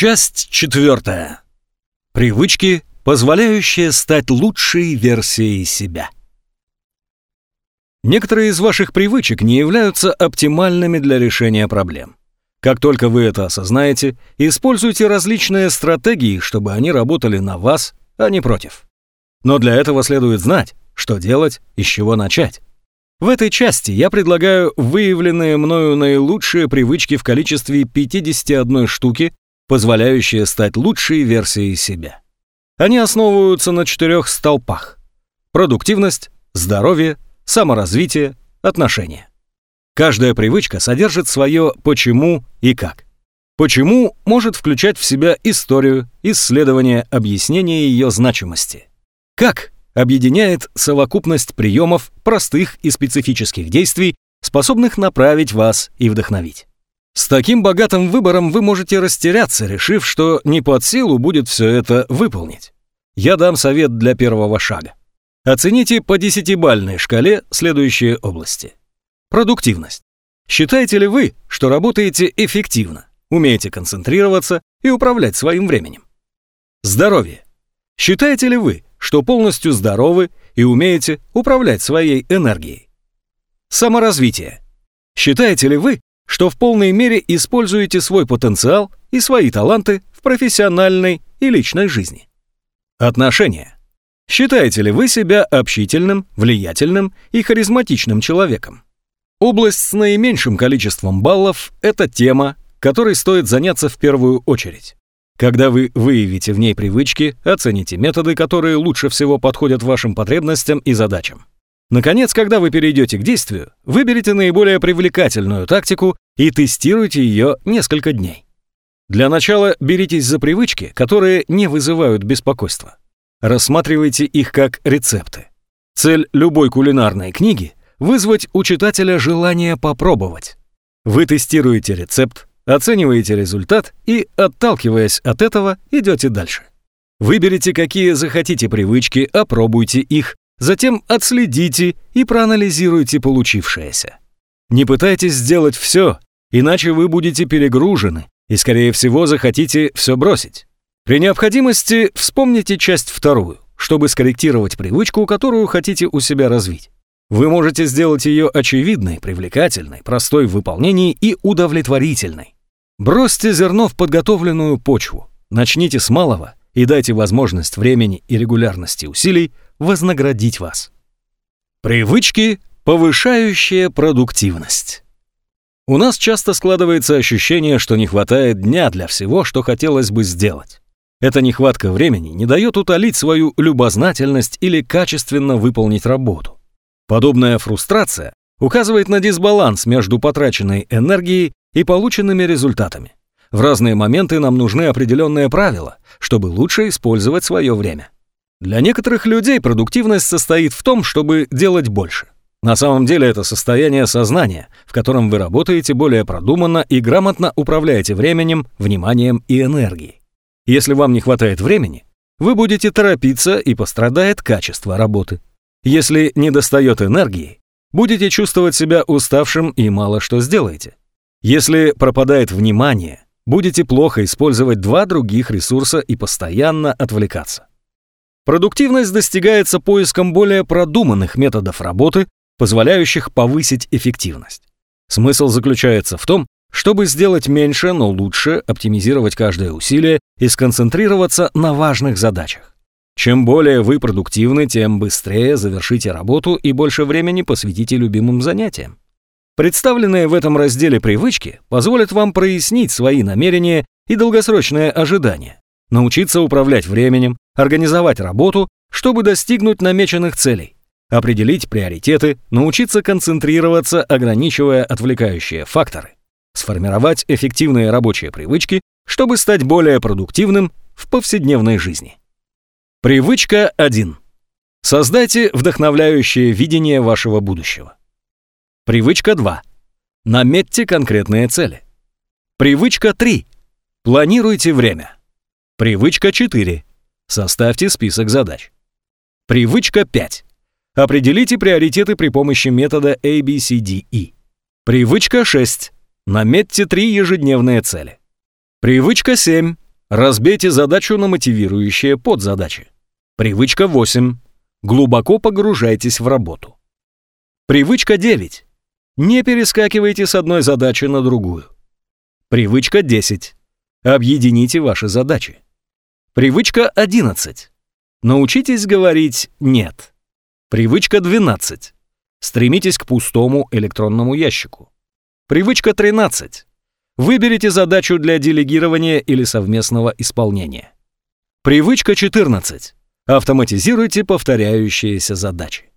Часть четвертая. Привычки, позволяющие стать лучшей версией себя. Некоторые из ваших привычек не являются оптимальными для решения проблем. Как только вы это осознаете, используйте различные стратегии, чтобы они работали на вас, а не против. Но для этого следует знать, что делать и с чего начать. В этой части я предлагаю выявленные мною наилучшие привычки в количестве 51 штуки, позволяющие стать лучшей версией себя. Они основываются на четырех столпах. Продуктивность, здоровье, саморазвитие, отношения. Каждая привычка содержит свое «почему» и «как». «Почему» может включать в себя историю, исследование, объяснение ее значимости. «Как» объединяет совокупность приемов, простых и специфических действий, способных направить вас и вдохновить. С таким богатым выбором вы можете растеряться, решив, что не под силу будет все это выполнить. Я дам совет для первого шага. Оцените по десятибальной шкале следующие области. Продуктивность. Считаете ли вы, что работаете эффективно, умеете концентрироваться и управлять своим временем? Здоровье. Считаете ли вы, что полностью здоровы и умеете управлять своей энергией? Саморазвитие. Считаете ли вы, что в полной мере используете свой потенциал и свои таланты в профессиональной и личной жизни? Отношения. Считаете ли вы себя общительным, влиятельным и харизматичным человеком? Область с наименьшим количеством баллов – это тема, которой стоит заняться в первую очередь. Когда вы выявите в ней привычки, оцените методы, которые лучше всего подходят вашим потребностям и задачам. Наконец, когда вы перейдете к действию, выберите наиболее привлекательную тактику и тестируйте ее несколько дней. Для начала беритесь за привычки, которые не вызывают беспокойства. Рассматривайте их как рецепты. Цель любой кулинарной книги – вызвать у читателя желание попробовать. Вы тестируете рецепт, оцениваете результат и, отталкиваясь от этого, идете дальше. Выберите, какие захотите привычки, опробуйте их, затем отследите и проанализируйте получившееся. Не пытайтесь сделать все, иначе вы будете перегружены и, скорее всего, захотите все бросить. При необходимости вспомните часть вторую, чтобы скорректировать привычку, которую хотите у себя развить. Вы можете сделать ее очевидной, привлекательной, простой в выполнении и удовлетворительной. Бросьте зерно в подготовленную почву, начните с малого и дайте возможность времени и регулярности усилий вознаградить вас. Привычки, повышающие продуктивность. У нас часто складывается ощущение, что не хватает дня для всего, что хотелось бы сделать. Эта нехватка времени не дает утолить свою любознательность или качественно выполнить работу. Подобная фрустрация указывает на дисбаланс между потраченной энергией и полученными результатами. В разные моменты нам нужны определенные правила, чтобы лучше использовать свое время. Для некоторых людей продуктивность состоит в том, чтобы делать больше. На самом деле это состояние сознания, в котором вы работаете более продуманно и грамотно управляете временем, вниманием и энергией. Если вам не хватает времени, вы будете торопиться и пострадает качество работы. Если не достает энергии, будете чувствовать себя уставшим и мало что сделаете. Если пропадает внимание, будете плохо использовать два других ресурса и постоянно отвлекаться. Продуктивность достигается поиском более продуманных методов работы, позволяющих повысить эффективность. Смысл заключается в том, чтобы сделать меньше, но лучше, оптимизировать каждое усилие и сконцентрироваться на важных задачах. Чем более вы продуктивны, тем быстрее завершите работу и больше времени посвятите любимым занятиям. Представленные в этом разделе привычки позволят вам прояснить свои намерения и долгосрочные ожидания, научиться управлять временем, организовать работу, чтобы достигнуть намеченных целей, определить приоритеты, научиться концентрироваться, ограничивая отвлекающие факторы сформировать эффективные рабочие привычки, чтобы стать более продуктивным в повседневной жизни. Привычка 1. Создайте вдохновляющее видение вашего будущего. Привычка 2. Наметьте конкретные цели. Привычка 3. Планируйте время. Привычка 4. Составьте список задач. Привычка 5. Определите приоритеты при помощи метода ABCDE. Привычка 6. Наметьте три ежедневные цели. Привычка 7. Разбейте задачу на мотивирующие подзадачи. Привычка 8. Глубоко погружайтесь в работу. Привычка 9. Не перескакивайте с одной задачи на другую. Привычка 10. Объедините ваши задачи. Привычка 11. Научитесь говорить «нет». Привычка 12. Стремитесь к пустому электронному ящику. Привычка 13. Выберите задачу для делегирования или совместного исполнения. Привычка 14. Автоматизируйте повторяющиеся задачи.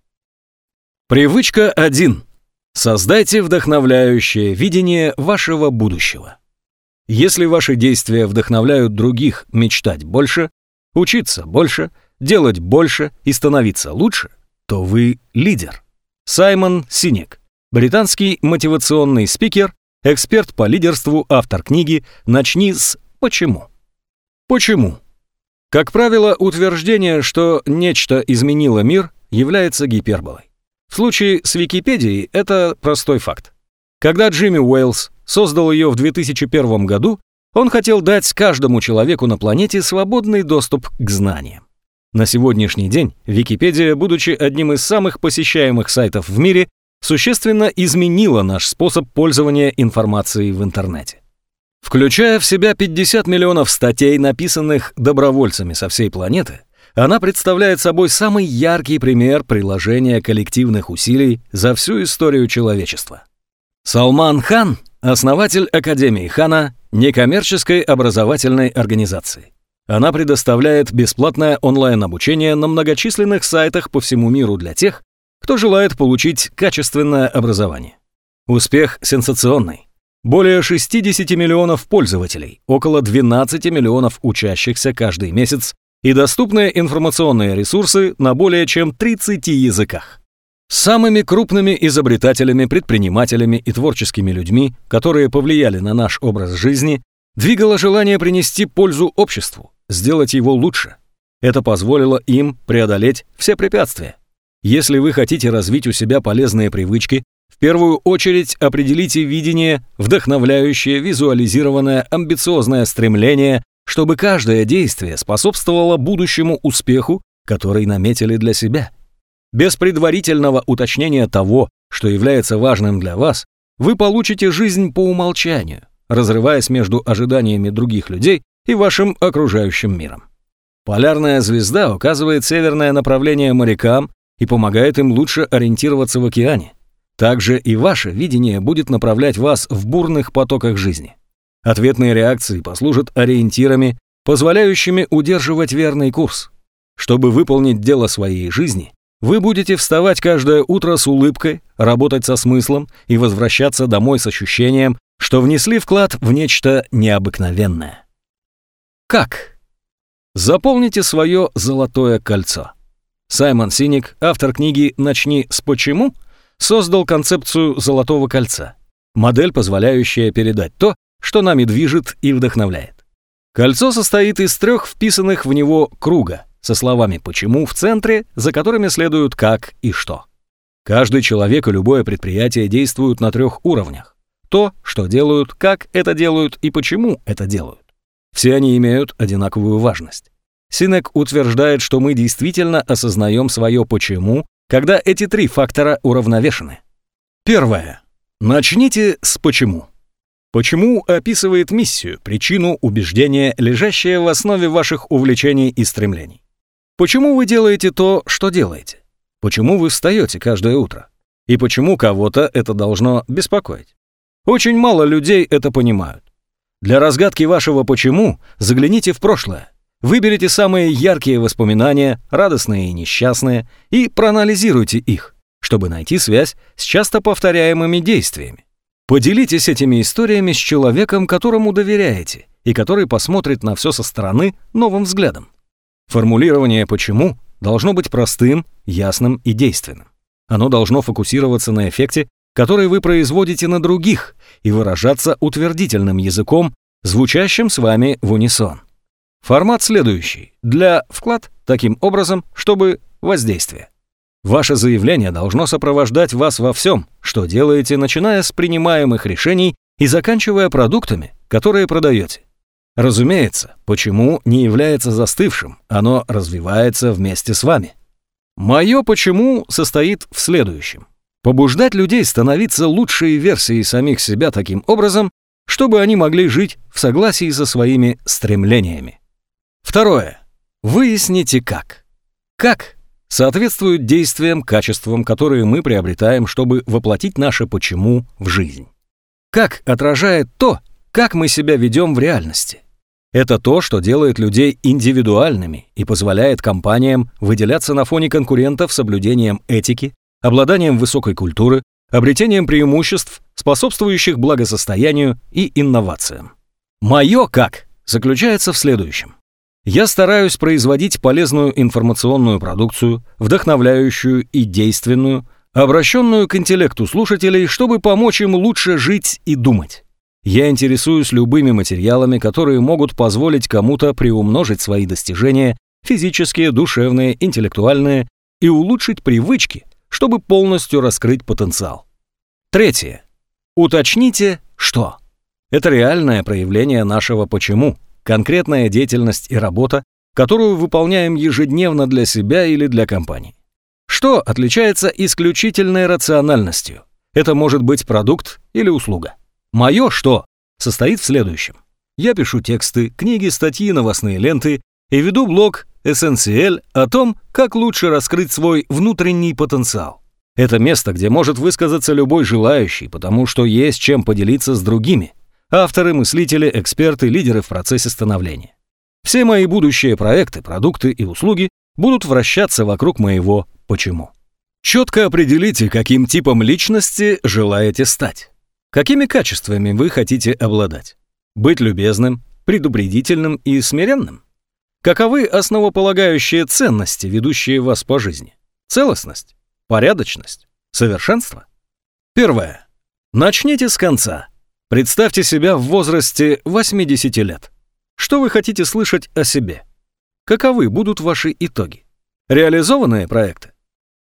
Привычка 1. Создайте вдохновляющее видение вашего будущего. Если ваши действия вдохновляют других мечтать больше, учиться больше, делать больше и становиться лучше, то вы лидер. Саймон Синек, британский мотивационный спикер, Эксперт по лидерству, автор книги «Начни с почему». Почему? Как правило, утверждение, что нечто изменило мир, является гиперболой. В случае с Википедией это простой факт. Когда Джимми Уэллс создал ее в 2001 году, он хотел дать каждому человеку на планете свободный доступ к знаниям. На сегодняшний день Википедия, будучи одним из самых посещаемых сайтов в мире, существенно изменила наш способ пользования информацией в интернете. Включая в себя 50 миллионов статей, написанных добровольцами со всей планеты, она представляет собой самый яркий пример приложения коллективных усилий за всю историю человечества. Салман Хан – основатель Академии Хана, некоммерческой образовательной организации. Она предоставляет бесплатное онлайн-обучение на многочисленных сайтах по всему миру для тех, кто желает получить качественное образование. Успех сенсационный. Более 60 миллионов пользователей, около 12 миллионов учащихся каждый месяц и доступные информационные ресурсы на более чем 30 языках. Самыми крупными изобретателями, предпринимателями и творческими людьми, которые повлияли на наш образ жизни, двигало желание принести пользу обществу, сделать его лучше. Это позволило им преодолеть все препятствия. Если вы хотите развить у себя полезные привычки, в первую очередь определите видение, вдохновляющее, визуализированное, амбициозное стремление, чтобы каждое действие способствовало будущему успеху, который наметили для себя. Без предварительного уточнения того, что является важным для вас, вы получите жизнь по умолчанию, разрываясь между ожиданиями других людей и вашим окружающим миром. Полярная звезда указывает северное направление морякам, и помогает им лучше ориентироваться в океане. Также и ваше видение будет направлять вас в бурных потоках жизни. Ответные реакции послужат ориентирами, позволяющими удерживать верный курс. Чтобы выполнить дело своей жизни, вы будете вставать каждое утро с улыбкой, работать со смыслом и возвращаться домой с ощущением, что внесли вклад в нечто необыкновенное. Как? Заполните свое золотое кольцо. Саймон Синик, автор книги «Начни с почему», создал концепцию «Золотого кольца» — модель, позволяющая передать то, что нами движет и вдохновляет. Кольцо состоит из трех вписанных в него круга со словами «почему» в центре, за которыми следуют «как» и «что». Каждый человек и любое предприятие действуют на трех уровнях. То, что делают, как это делают и почему это делают. Все они имеют одинаковую важность. Синек утверждает, что мы действительно осознаем свое «почему», когда эти три фактора уравновешены. Первое. Начните с «почему». Почему описывает миссию, причину, убеждение, лежащее в основе ваших увлечений и стремлений. Почему вы делаете то, что делаете? Почему вы встаете каждое утро? И почему кого-то это должно беспокоить? Очень мало людей это понимают. Для разгадки вашего «почему» загляните в прошлое. Выберите самые яркие воспоминания, радостные и несчастные, и проанализируйте их, чтобы найти связь с часто повторяемыми действиями. Поделитесь этими историями с человеком, которому доверяете, и который посмотрит на все со стороны новым взглядом. Формулирование «почему» должно быть простым, ясным и действенным. Оно должно фокусироваться на эффекте, который вы производите на других, и выражаться утвердительным языком, звучащим с вами в унисон. Формат следующий. Для вклад таким образом, чтобы воздействие. Ваше заявление должно сопровождать вас во всем, что делаете, начиная с принимаемых решений и заканчивая продуктами, которые продаете. Разумеется, почему не является застывшим, оно развивается вместе с вами. Мое почему состоит в следующем. Побуждать людей становиться лучшей версией самих себя таким образом, чтобы они могли жить в согласии со своими стремлениями. Второе. Выясните как. Как соответствует действиям, качествам, которые мы приобретаем, чтобы воплотить наше «почему» в жизнь. Как отражает то, как мы себя ведем в реальности. Это то, что делает людей индивидуальными и позволяет компаниям выделяться на фоне конкурентов соблюдением этики, обладанием высокой культуры, обретением преимуществ, способствующих благосостоянию и инновациям. Мое «как» заключается в следующем. Я стараюсь производить полезную информационную продукцию, вдохновляющую и действенную, обращенную к интеллекту слушателей, чтобы помочь им лучше жить и думать. Я интересуюсь любыми материалами, которые могут позволить кому-то приумножить свои достижения, физические, душевные, интеллектуальные, и улучшить привычки, чтобы полностью раскрыть потенциал. Третье. Уточните, что. Это реальное проявление нашего «почему», конкретная деятельность и работа, которую выполняем ежедневно для себя или для компании. Что отличается исключительной рациональностью? Это может быть продукт или услуга. Мое «что» состоит в следующем. Я пишу тексты, книги, статьи, новостные ленты и веду блог SNCL о том, как лучше раскрыть свой внутренний потенциал. Это место, где может высказаться любой желающий, потому что есть чем поделиться с другими, авторы, мыслители, эксперты, лидеры в процессе становления. Все мои будущие проекты, продукты и услуги будут вращаться вокруг моего «почему». Четко определите, каким типом личности желаете стать. Какими качествами вы хотите обладать? Быть любезным, предупредительным и смиренным? Каковы основополагающие ценности, ведущие вас по жизни? Целостность? Порядочность? Совершенство? Первое. Начните с конца. Представьте себя в возрасте 80 лет. Что вы хотите слышать о себе? Каковы будут ваши итоги? Реализованные проекты?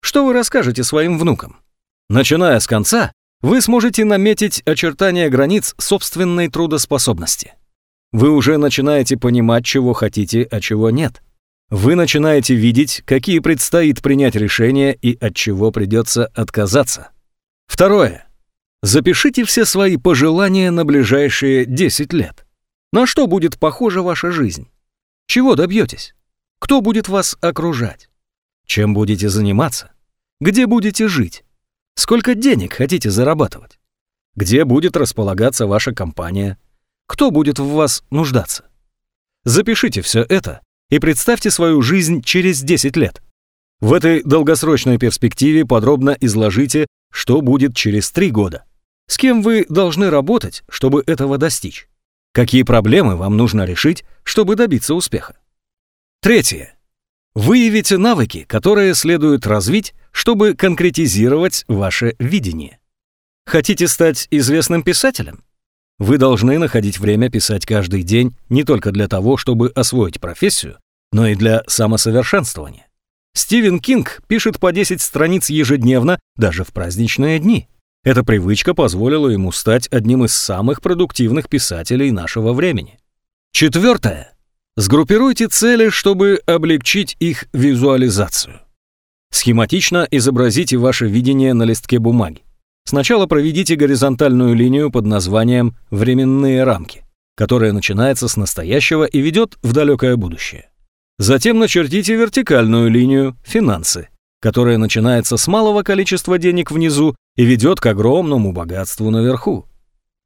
Что вы расскажете своим внукам? Начиная с конца, вы сможете наметить очертания границ собственной трудоспособности. Вы уже начинаете понимать, чего хотите, а чего нет. Вы начинаете видеть, какие предстоит принять решения и от чего придется отказаться. Второе. Запишите все свои пожелания на ближайшие 10 лет. На что будет похожа ваша жизнь? Чего добьетесь? Кто будет вас окружать? Чем будете заниматься? Где будете жить? Сколько денег хотите зарабатывать? Где будет располагаться ваша компания? Кто будет в вас нуждаться? Запишите все это и представьте свою жизнь через 10 лет. В этой долгосрочной перспективе подробно изложите, что будет через 3 года. С кем вы должны работать, чтобы этого достичь? Какие проблемы вам нужно решить, чтобы добиться успеха? Третье. Выявите навыки, которые следует развить, чтобы конкретизировать ваше видение. Хотите стать известным писателем? Вы должны находить время писать каждый день не только для того, чтобы освоить профессию, но и для самосовершенствования. Стивен Кинг пишет по 10 страниц ежедневно, даже в праздничные дни. Эта привычка позволила ему стать одним из самых продуктивных писателей нашего времени. Четвертое. Сгруппируйте цели, чтобы облегчить их визуализацию. Схематично изобразите ваше видение на листке бумаги. Сначала проведите горизонтальную линию под названием «временные рамки», которая начинается с настоящего и ведет в далекое будущее. Затем начертите вертикальную линию «финансы», которая начинается с малого количества денег внизу и ведет к огромному богатству наверху.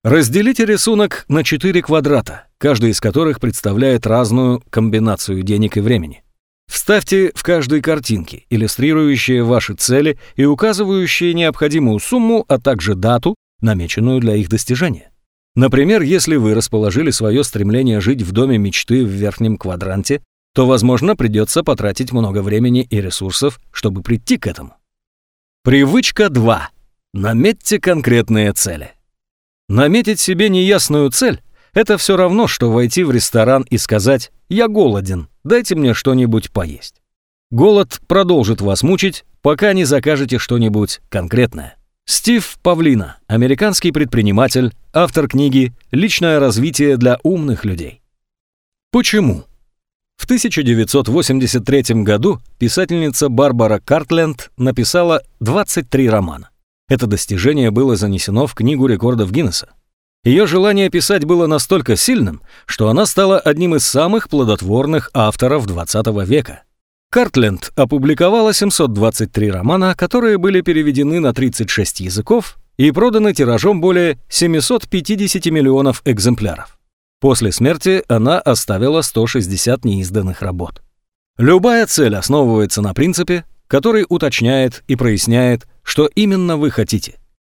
Разделите рисунок на четыре квадрата, каждый из которых представляет разную комбинацию денег и времени. Вставьте в каждой картинке, иллюстрирующие ваши цели и указывающие необходимую сумму, а также дату, намеченную для их достижения. Например, если вы расположили свое стремление жить в доме мечты в верхнем квадранте, то, возможно, придется потратить много времени и ресурсов, чтобы прийти к этому. Привычка 2. Наметьте конкретные цели. Наметить себе неясную цель – это все равно, что войти в ресторан и сказать «я голоден, дайте мне что-нибудь поесть». Голод продолжит вас мучить, пока не закажете что-нибудь конкретное. Стив Павлина, американский предприниматель, автор книги «Личное развитие для умных людей». Почему? В 1983 году писательница Барбара Картленд написала 23 романа. Это достижение было занесено в Книгу рекордов Гиннесса. Ее желание писать было настолько сильным, что она стала одним из самых плодотворных авторов XX века. Картленд опубликовала 723 романа, которые были переведены на 36 языков и проданы тиражом более 750 миллионов экземпляров. После смерти она оставила 160 неизданных работ. Любая цель основывается на принципе, который уточняет и проясняет, что именно вы хотите.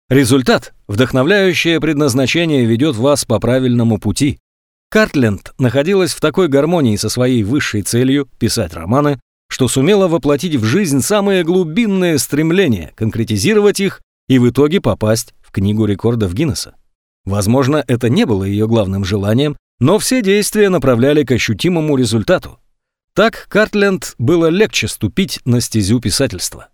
Результат, вдохновляющее предназначение, ведет вас по правильному пути. Картленд находилась в такой гармонии со своей высшей целью писать романы, что сумела воплотить в жизнь самые глубинные стремления, конкретизировать их и в итоге попасть в Книгу рекордов Гиннесса. Возможно, это не было ее главным желанием, но все действия направляли к ощутимому результату. Так Картленд было легче ступить на стезю писательства.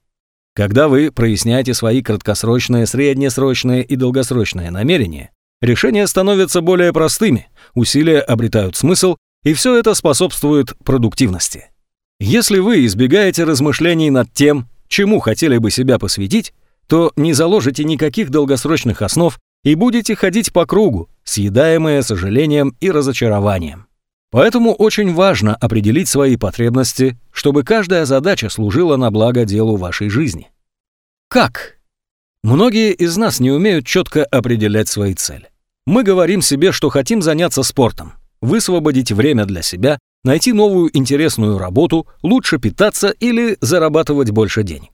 Когда вы проясняете свои краткосрочные, среднесрочные и долгосрочные намерения, решения становятся более простыми, усилия обретают смысл, и все это способствует продуктивности. Если вы избегаете размышлений над тем, чему хотели бы себя посвятить, то не заложите никаких долгосрочных основ и будете ходить по кругу, съедаемые сожалением и разочарованием. Поэтому очень важно определить свои потребности, чтобы каждая задача служила на благо делу вашей жизни. Как? Многие из нас не умеют четко определять свои цели. Мы говорим себе, что хотим заняться спортом, высвободить время для себя, найти новую интересную работу, лучше питаться или зарабатывать больше денег.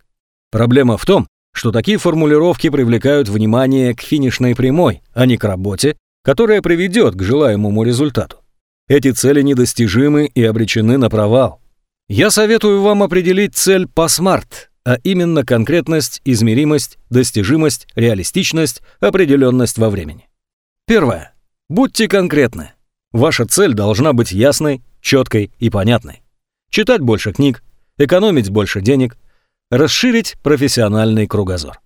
Проблема в том, что такие формулировки привлекают внимание к финишной прямой, а не к работе, которая приведет к желаемому результату. Эти цели недостижимы и обречены на провал. Я советую вам определить цель по смарт, а именно конкретность, измеримость, достижимость, реалистичность, определенность во времени. Первое. Будьте конкретны. Ваша цель должна быть ясной, четкой и понятной. Читать больше книг, экономить больше денег, расширить профессиональный кругозор.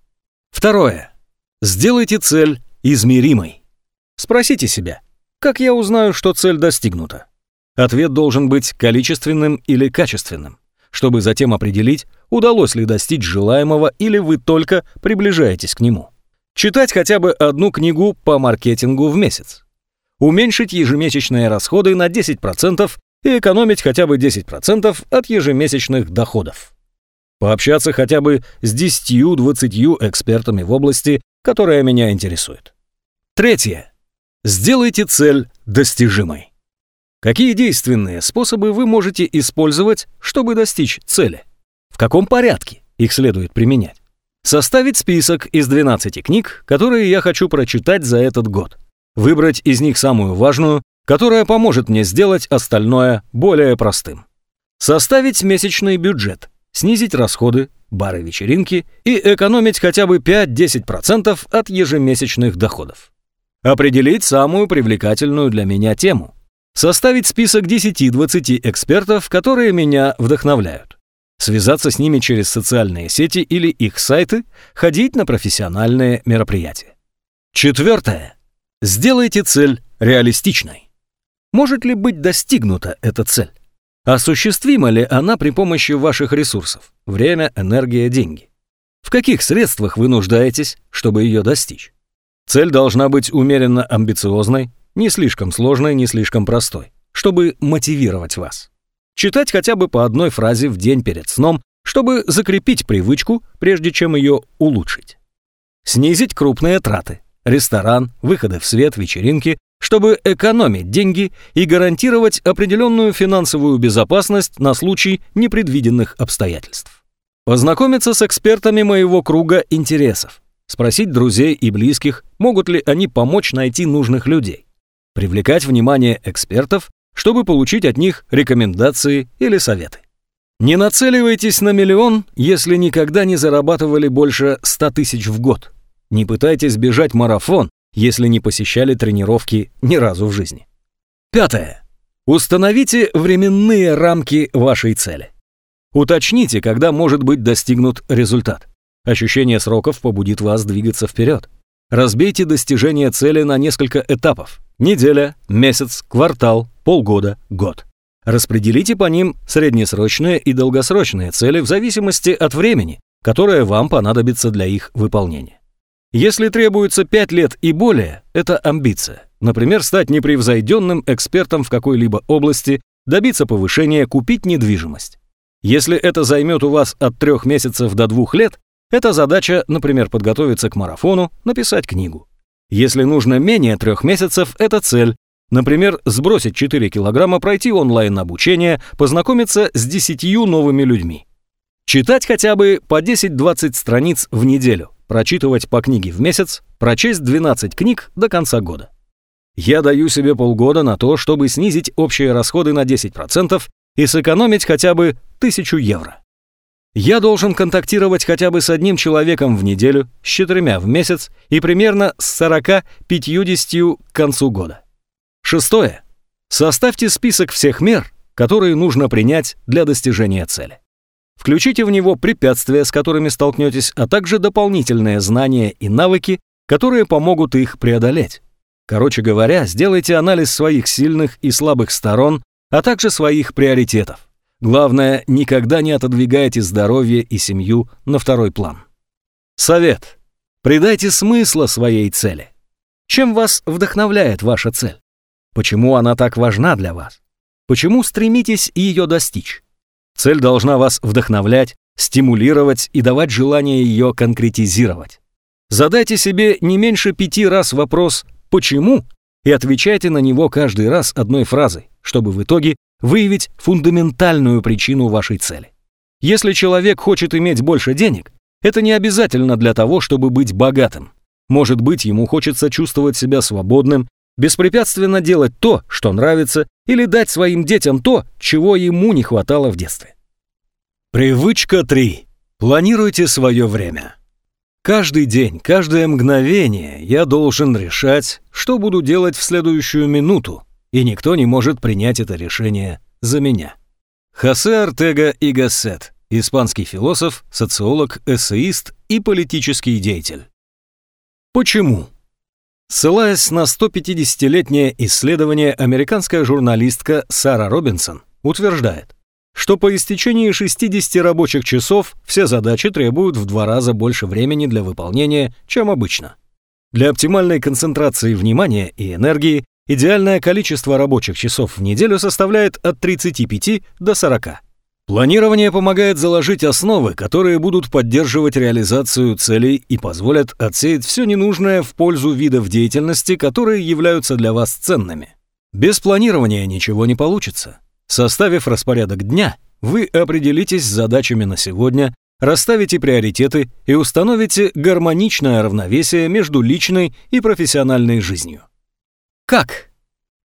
Второе. Сделайте цель измеримой. Спросите себя, как я узнаю, что цель достигнута? Ответ должен быть количественным или качественным, чтобы затем определить, удалось ли достичь желаемого или вы только приближаетесь к нему. Читать хотя бы одну книгу по маркетингу в месяц. Уменьшить ежемесячные расходы на 10% и экономить хотя бы 10% от ежемесячных доходов. Пообщаться хотя бы с 10-20 экспертами в области, которая меня интересует. Третье. Сделайте цель достижимой. Какие действенные способы вы можете использовать, чтобы достичь цели? В каком порядке их следует применять? Составить список из 12 книг, которые я хочу прочитать за этот год. Выбрать из них самую важную, которая поможет мне сделать остальное более простым. Составить месячный бюджет, снизить расходы, бары-вечеринки и экономить хотя бы 5-10% от ежемесячных доходов. Определить самую привлекательную для меня тему. Составить список 10-20 экспертов, которые меня вдохновляют. Связаться с ними через социальные сети или их сайты, ходить на профессиональные мероприятия. Четвертое. Сделайте цель реалистичной. Может ли быть достигнута эта цель? Осуществима ли она при помощи ваших ресурсов? Время, энергия, деньги. В каких средствах вы нуждаетесь, чтобы ее достичь? Цель должна быть умеренно амбициозной, не слишком сложной, не слишком простой, чтобы мотивировать вас. Читать хотя бы по одной фразе в день перед сном, чтобы закрепить привычку, прежде чем ее улучшить. Снизить крупные траты. Ресторан, выходы в свет, вечеринки, чтобы экономить деньги и гарантировать определенную финансовую безопасность на случай непредвиденных обстоятельств. Познакомиться с экспертами моего круга интересов. Спросить друзей и близких, могут ли они помочь найти нужных людей. Привлекать внимание экспертов, чтобы получить от них рекомендации или советы. Не нацеливайтесь на миллион, если никогда не зарабатывали больше 100 тысяч в год. Не пытайтесь бежать марафон, если не посещали тренировки ни разу в жизни. Пятое. Установите временные рамки вашей цели. Уточните, когда может быть достигнут результат. Ощущение сроков побудит вас двигаться вперед. Разбейте достижение цели на несколько этапов. Неделя, месяц, квартал, полгода, год. Распределите по ним среднесрочные и долгосрочные цели в зависимости от времени, которое вам понадобится для их выполнения. Если требуется 5 лет и более, это амбиция. Например, стать непревзойденным экспертом в какой-либо области, добиться повышения, купить недвижимость. Если это займет у вас от 3 месяцев до 2 лет, это задача, например, подготовиться к марафону, написать книгу. Если нужно менее 3 месяцев, это цель. Например, сбросить 4 килограмма, пройти онлайн-обучение, познакомиться с 10 новыми людьми. Читать хотя бы по 10-20 страниц в неделю, прочитывать по книге в месяц, прочесть 12 книг до конца года. Я даю себе полгода на то, чтобы снизить общие расходы на 10% и сэкономить хотя бы 1000 евро. Я должен контактировать хотя бы с одним человеком в неделю, с четырьмя в месяц и примерно с 40-50 к концу года. Шестое. Составьте список всех мер, которые нужно принять для достижения цели. Включите в него препятствия, с которыми столкнетесь, а также дополнительные знания и навыки, которые помогут их преодолеть. Короче говоря, сделайте анализ своих сильных и слабых сторон, а также своих приоритетов. Главное, никогда не отодвигайте здоровье и семью на второй план. Совет. Придайте смысла своей цели. Чем вас вдохновляет ваша цель? Почему она так важна для вас? Почему стремитесь ее достичь? Цель должна вас вдохновлять, стимулировать и давать желание ее конкретизировать. Задайте себе не меньше пяти раз вопрос «почему?» и отвечайте на него каждый раз одной фразой, чтобы в итоге выявить фундаментальную причину вашей цели. Если человек хочет иметь больше денег, это не обязательно для того, чтобы быть богатым. Может быть, ему хочется чувствовать себя свободным, беспрепятственно делать то, что нравится, или дать своим детям то, чего ему не хватало в детстве. Привычка 3. Планируйте свое время. Каждый день, каждое мгновение я должен решать, что буду делать в следующую минуту, и никто не может принять это решение за меня. Хосе Артега и Гассет, испанский философ, социолог, эссеист и политический деятель. Почему? Ссылаясь на 150-летнее исследование, американская журналистка Сара Робинсон утверждает, что по истечении 60 рабочих часов все задачи требуют в два раза больше времени для выполнения, чем обычно. Для оптимальной концентрации внимания и энергии идеальное количество рабочих часов в неделю составляет от 35 до 40. Планирование помогает заложить основы, которые будут поддерживать реализацию целей и позволят отсеять все ненужное в пользу видов деятельности, которые являются для вас ценными. Без планирования ничего не получится. Составив распорядок дня, вы определитесь с задачами на сегодня, расставите приоритеты и установите гармоничное равновесие между личной и профессиональной жизнью. Как?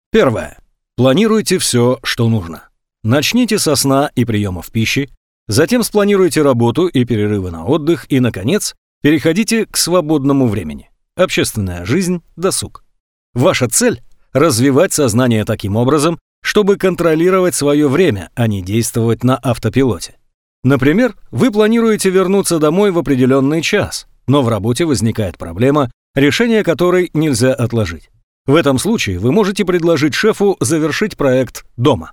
Первое. Планируйте все, что нужно. Начните со сна и приемов пищи, затем спланируйте работу и перерывы на отдых и, наконец, переходите к свободному времени. Общественная жизнь, досуг. Ваша цель – развивать сознание таким образом, чтобы контролировать свое время, а не действовать на автопилоте. Например, вы планируете вернуться домой в определенный час, но в работе возникает проблема, решение которой нельзя отложить. В этом случае вы можете предложить шефу завершить проект дома.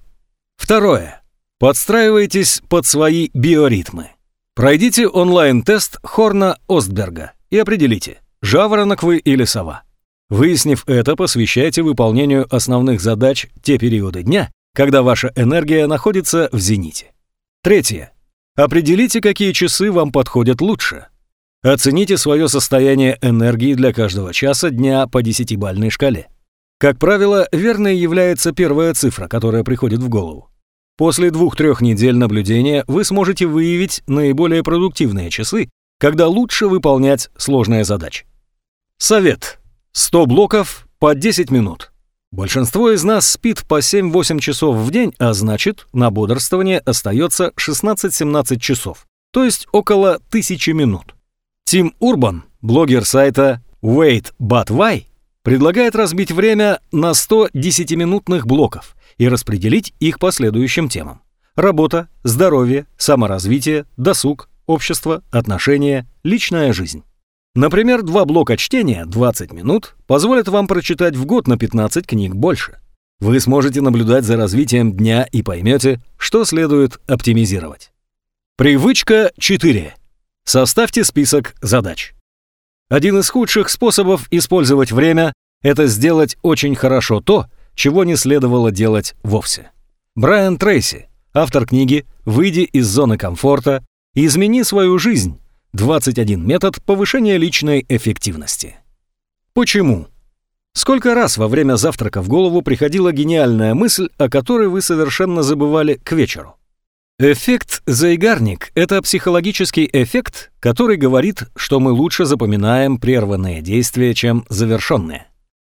Второе. Подстраивайтесь под свои биоритмы. Пройдите онлайн-тест Хорна Остберга и определите, жаворонок вы или сова. Выяснив это, посвящайте выполнению основных задач те периоды дня, когда ваша энергия находится в зените. Третье. Определите, какие часы вам подходят лучше. Оцените свое состояние энергии для каждого часа дня по десятибальной шкале. Как правило, верной является первая цифра, которая приходит в голову. После двух-трех недель наблюдения вы сможете выявить наиболее продуктивные часы, когда лучше выполнять сложные задачи. Совет. 100 блоков по 10 минут. Большинство из нас спит по 7-8 часов в день, а значит, на бодрствование остается 16-17 часов, то есть около 1000 минут. Тим Урбан, блогер сайта Wait But Why, предлагает разбить время на 100 10-минутных блоков – и распределить их по следующим темам. Работа, здоровье, саморазвитие, досуг, общество, отношения, личная жизнь. Например, два блока чтения, 20 минут, позволят вам прочитать в год на 15 книг больше. Вы сможете наблюдать за развитием дня и поймете, что следует оптимизировать. Привычка 4. Составьте список задач. Один из худших способов использовать время – это сделать очень хорошо то, чего не следовало делать вовсе. Брайан Трейси, автор книги «Выйди из зоны комфорта и измени свою жизнь. 21 метод повышения личной эффективности». Почему? Сколько раз во время завтрака в голову приходила гениальная мысль, о которой вы совершенно забывали к вечеру? Эффект Зайгарник – это психологический эффект, который говорит, что мы лучше запоминаем прерванные действия, чем завершенные.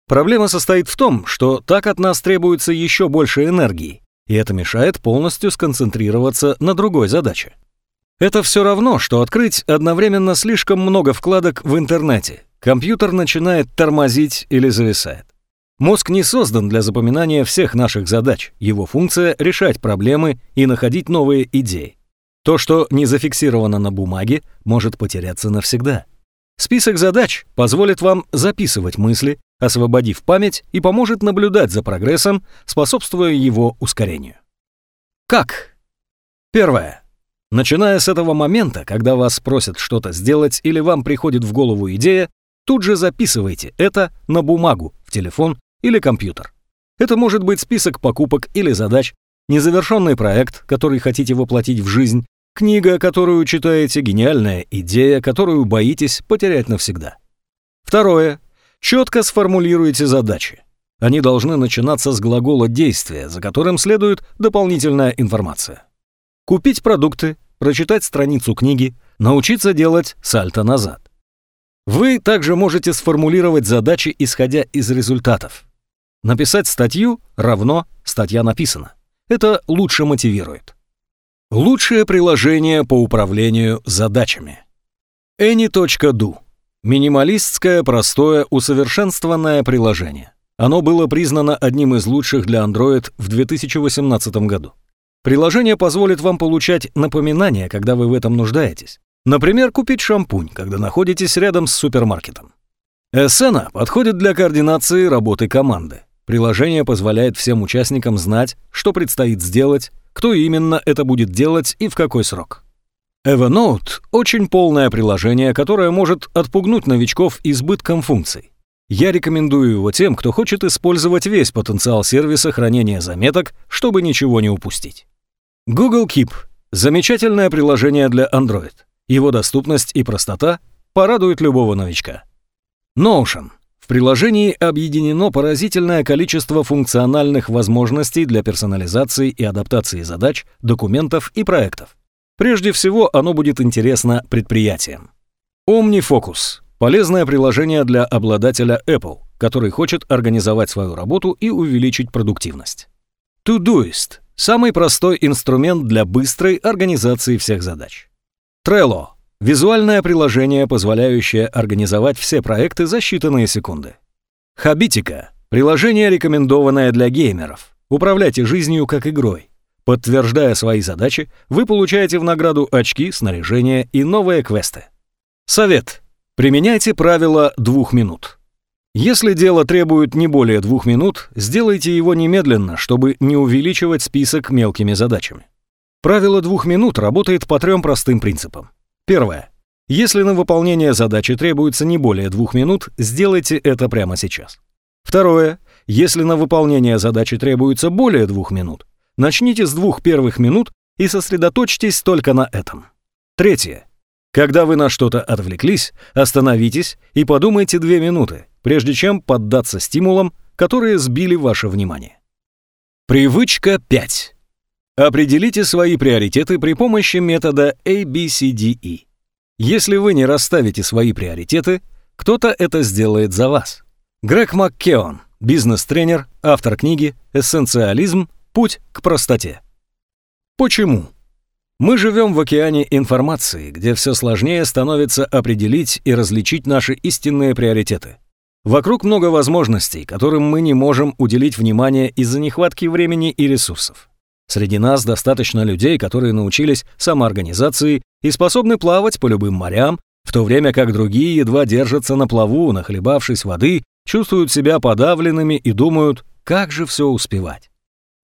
Проблема состоит в том, что так от нас требуется еще больше энергии, и это мешает полностью сконцентрироваться на другой задаче. Это все равно, что открыть одновременно слишком много вкладок в интернете, компьютер начинает тормозить или зависает. Мозг не создан для запоминания всех наших задач. Его функция — решать проблемы и находить новые идеи. То, что не зафиксировано на бумаге, может потеряться навсегда. Список задач позволит вам записывать мысли, освободив память и поможет наблюдать за прогрессом, способствуя его ускорению. Как? Первое. Начиная с этого момента, когда вас просят что-то сделать или вам приходит в голову идея, Тут же записывайте это на бумагу, в телефон или компьютер. Это может быть список покупок или задач, незавершенный проект, который хотите воплотить в жизнь, книга, которую читаете, гениальная идея, которую боитесь потерять навсегда. Второе. Четко сформулируйте задачи. Они должны начинаться с глагола действия, за которым следует дополнительная информация. Купить продукты, прочитать страницу книги, научиться делать сальто назад. Вы также можете сформулировать задачи, исходя из результатов. Написать статью равно «статья написана». Это лучше мотивирует. Лучшее приложение по управлению задачами. Any.do. Минималистское, простое, усовершенствованное приложение. Оно было признано одним из лучших для Android в 2018 году. Приложение позволит вам получать напоминания, когда вы в этом нуждаетесь. Например, купить шампунь, когда находитесь рядом с супермаркетом. Эссена подходит для координации работы команды. Приложение позволяет всем участникам знать, что предстоит сделать, кто именно это будет делать и в какой срок. Evernote – очень полное приложение, которое может отпугнуть новичков избытком функций. Я рекомендую его тем, кто хочет использовать весь потенциал сервиса хранения заметок, чтобы ничего не упустить. Google Keep – замечательное приложение для Android. Его доступность и простота порадуют любого новичка. Notion. Приложении объединено поразительное количество функциональных возможностей для персонализации и адаптации задач, документов и проектов. Прежде всего, оно будет интересно предприятиям. OmniFocus – полезное приложение для обладателя Apple, который хочет организовать свою работу и увеличить продуктивность. Todoist – самый простой инструмент для быстрой организации всех задач. Trello – визуальное приложение, позволяющее организовать все проекты за считанные секунды. Habitica – приложение, рекомендованное для геймеров. Управляйте жизнью как игрой. Подтверждая свои задачи, вы получаете в награду очки, снаряжение и новые квесты. Совет. Применяйте правило двух минут. Если дело требует не более двух минут, сделайте его немедленно, чтобы не увеличивать список мелкими задачами. Правило двух минут работает по трем простым принципам. Первое. Если на выполнение задачи требуется не более двух минут, сделайте это прямо сейчас. Второе. Если на выполнение задачи требуется более двух минут, начните с двух первых минут и сосредоточьтесь только на этом. Третье. Когда вы на что-то отвлеклись, остановитесь и подумайте две минуты, прежде чем поддаться стимулам, которые сбили ваше внимание. Привычка 5. Определите свои приоритеты при помощи метода ABCDE. Если вы не расставите свои приоритеты, кто-то это сделает за вас. Грег МакКеон, бизнес-тренер, автор книги «Эссенциализм. Путь к простоте». Почему? Мы живем в океане информации, где все сложнее становится определить и различить наши истинные приоритеты. Вокруг много возможностей, которым мы не можем уделить внимание из-за нехватки времени и ресурсов. Среди нас достаточно людей, которые научились самоорганизации и способны плавать по любым морям, в то время как другие едва держатся на плаву, нахлебавшись воды чувствуют себя подавленными и думают, как же все успевать.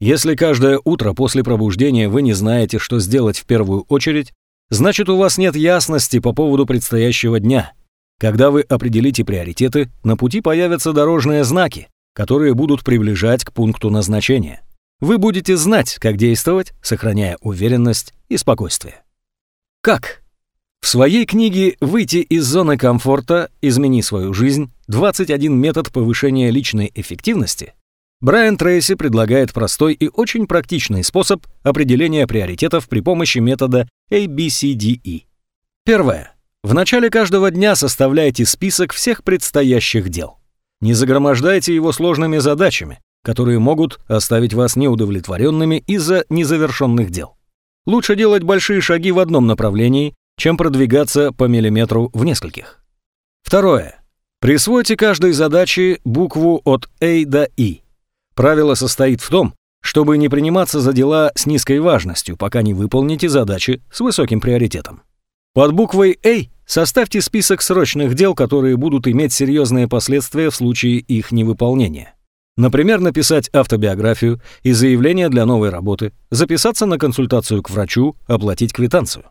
Если каждое утро после пробуждения вы не знаете, что сделать в первую очередь, значит у вас нет ясности по поводу предстоящего дня. Когда вы определите приоритеты, на пути появятся дорожные знаки, которые будут приближать к пункту назначения. Вы будете знать, как действовать, сохраняя уверенность и спокойствие. Как? В своей книге «Выйти из зоны комфорта. Измени свою жизнь. 21 метод повышения личной эффективности» Брайан Трейси предлагает простой и очень практичный способ определения приоритетов при помощи метода ABCDE. Первое. В начале каждого дня составляйте список всех предстоящих дел. Не загромождайте его сложными задачами, которые могут оставить вас неудовлетворенными из-за незавершенных дел. Лучше делать большие шаги в одном направлении, чем продвигаться по миллиметру в нескольких. Второе. Присвойте каждой задаче букву от A до E. Правило состоит в том, чтобы не приниматься за дела с низкой важностью, пока не выполните задачи с высоким приоритетом. Под буквой A составьте список срочных дел, которые будут иметь серьезные последствия в случае их невыполнения. Например, написать автобиографию и заявление для новой работы, записаться на консультацию к врачу, оплатить квитанцию.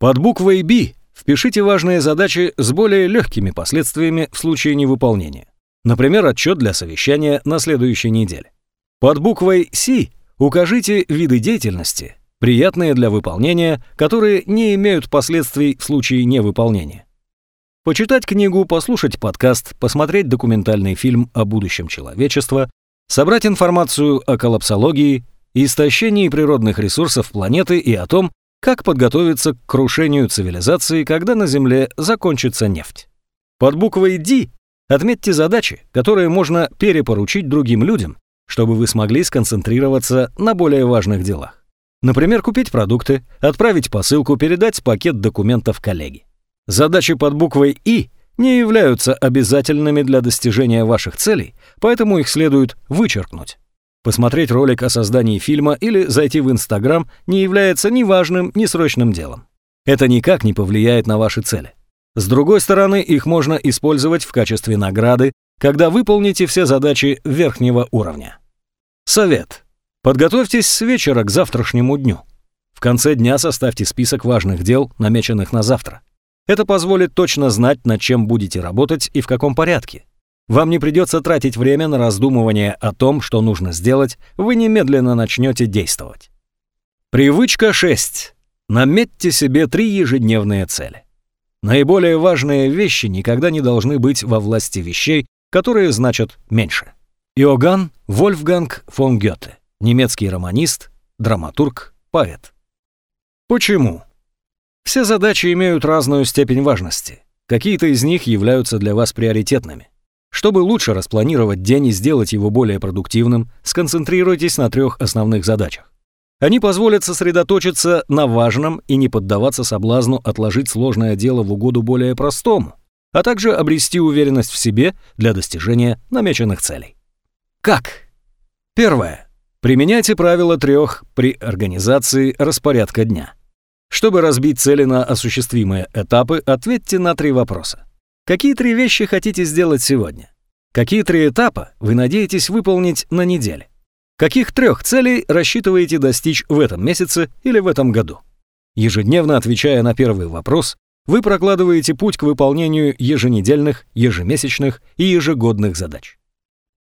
Под буквой B впишите важные задачи с более легкими последствиями в случае невыполнения. Например, отчет для совещания на следующей неделе. Под буквой C укажите виды деятельности, приятные для выполнения, которые не имеют последствий в случае невыполнения. Почитать книгу, послушать подкаст, посмотреть документальный фильм о будущем человечества, собрать информацию о коллапсологии, истощении природных ресурсов планеты и о том, как подготовиться к крушению цивилизации, когда на Земле закончится нефть. Под буквой D отметьте задачи, которые можно перепоручить другим людям, чтобы вы смогли сконцентрироваться на более важных делах. Например, купить продукты, отправить посылку, передать пакет документов коллеге. Задачи под буквой «И» не являются обязательными для достижения ваших целей, поэтому их следует вычеркнуть. Посмотреть ролик о создании фильма или зайти в Инстаграм не является ни важным, ни срочным делом. Это никак не повлияет на ваши цели. С другой стороны, их можно использовать в качестве награды, когда выполните все задачи верхнего уровня. Совет. Подготовьтесь с вечера к завтрашнему дню. В конце дня составьте список важных дел, намеченных на завтра. Это позволит точно знать, над чем будете работать и в каком порядке. Вам не придется тратить время на раздумывание о том, что нужно сделать, вы немедленно начнете действовать. Привычка 6. Наметьте себе три ежедневные цели. Наиболее важные вещи никогда не должны быть во власти вещей, которые значат меньше. Иоганн Вольфганг фон Гёте, немецкий романист, драматург, поэт. Почему? Все задачи имеют разную степень важности. Какие-то из них являются для вас приоритетными. Чтобы лучше распланировать день и сделать его более продуктивным, сконцентрируйтесь на трех основных задачах. Они позволят сосредоточиться на важном и не поддаваться соблазну отложить сложное дело в угоду более простому, а также обрести уверенность в себе для достижения намеченных целей. Как? Первое. Применяйте правило трех при организации распорядка дня. Чтобы разбить цели на осуществимые этапы, ответьте на три вопроса. Какие три вещи хотите сделать сегодня? Какие три этапа вы надеетесь выполнить на неделе? Каких трех целей рассчитываете достичь в этом месяце или в этом году? Ежедневно отвечая на первый вопрос, вы прокладываете путь к выполнению еженедельных, ежемесячных и ежегодных задач.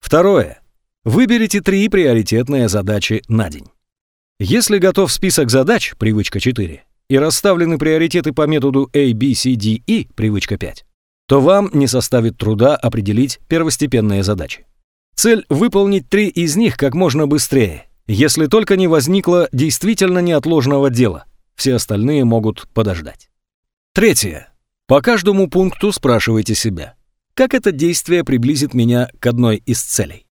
Второе. Выберите три приоритетные задачи на день. Если готов список задач, привычка 4, и расставлены приоритеты по методу A, B, C, D, E, привычка 5, то вам не составит труда определить первостепенные задачи. Цель – выполнить три из них как можно быстрее, если только не возникло действительно неотложного дела. Все остальные могут подождать. Третье. По каждому пункту спрашивайте себя, как это действие приблизит меня к одной из целей.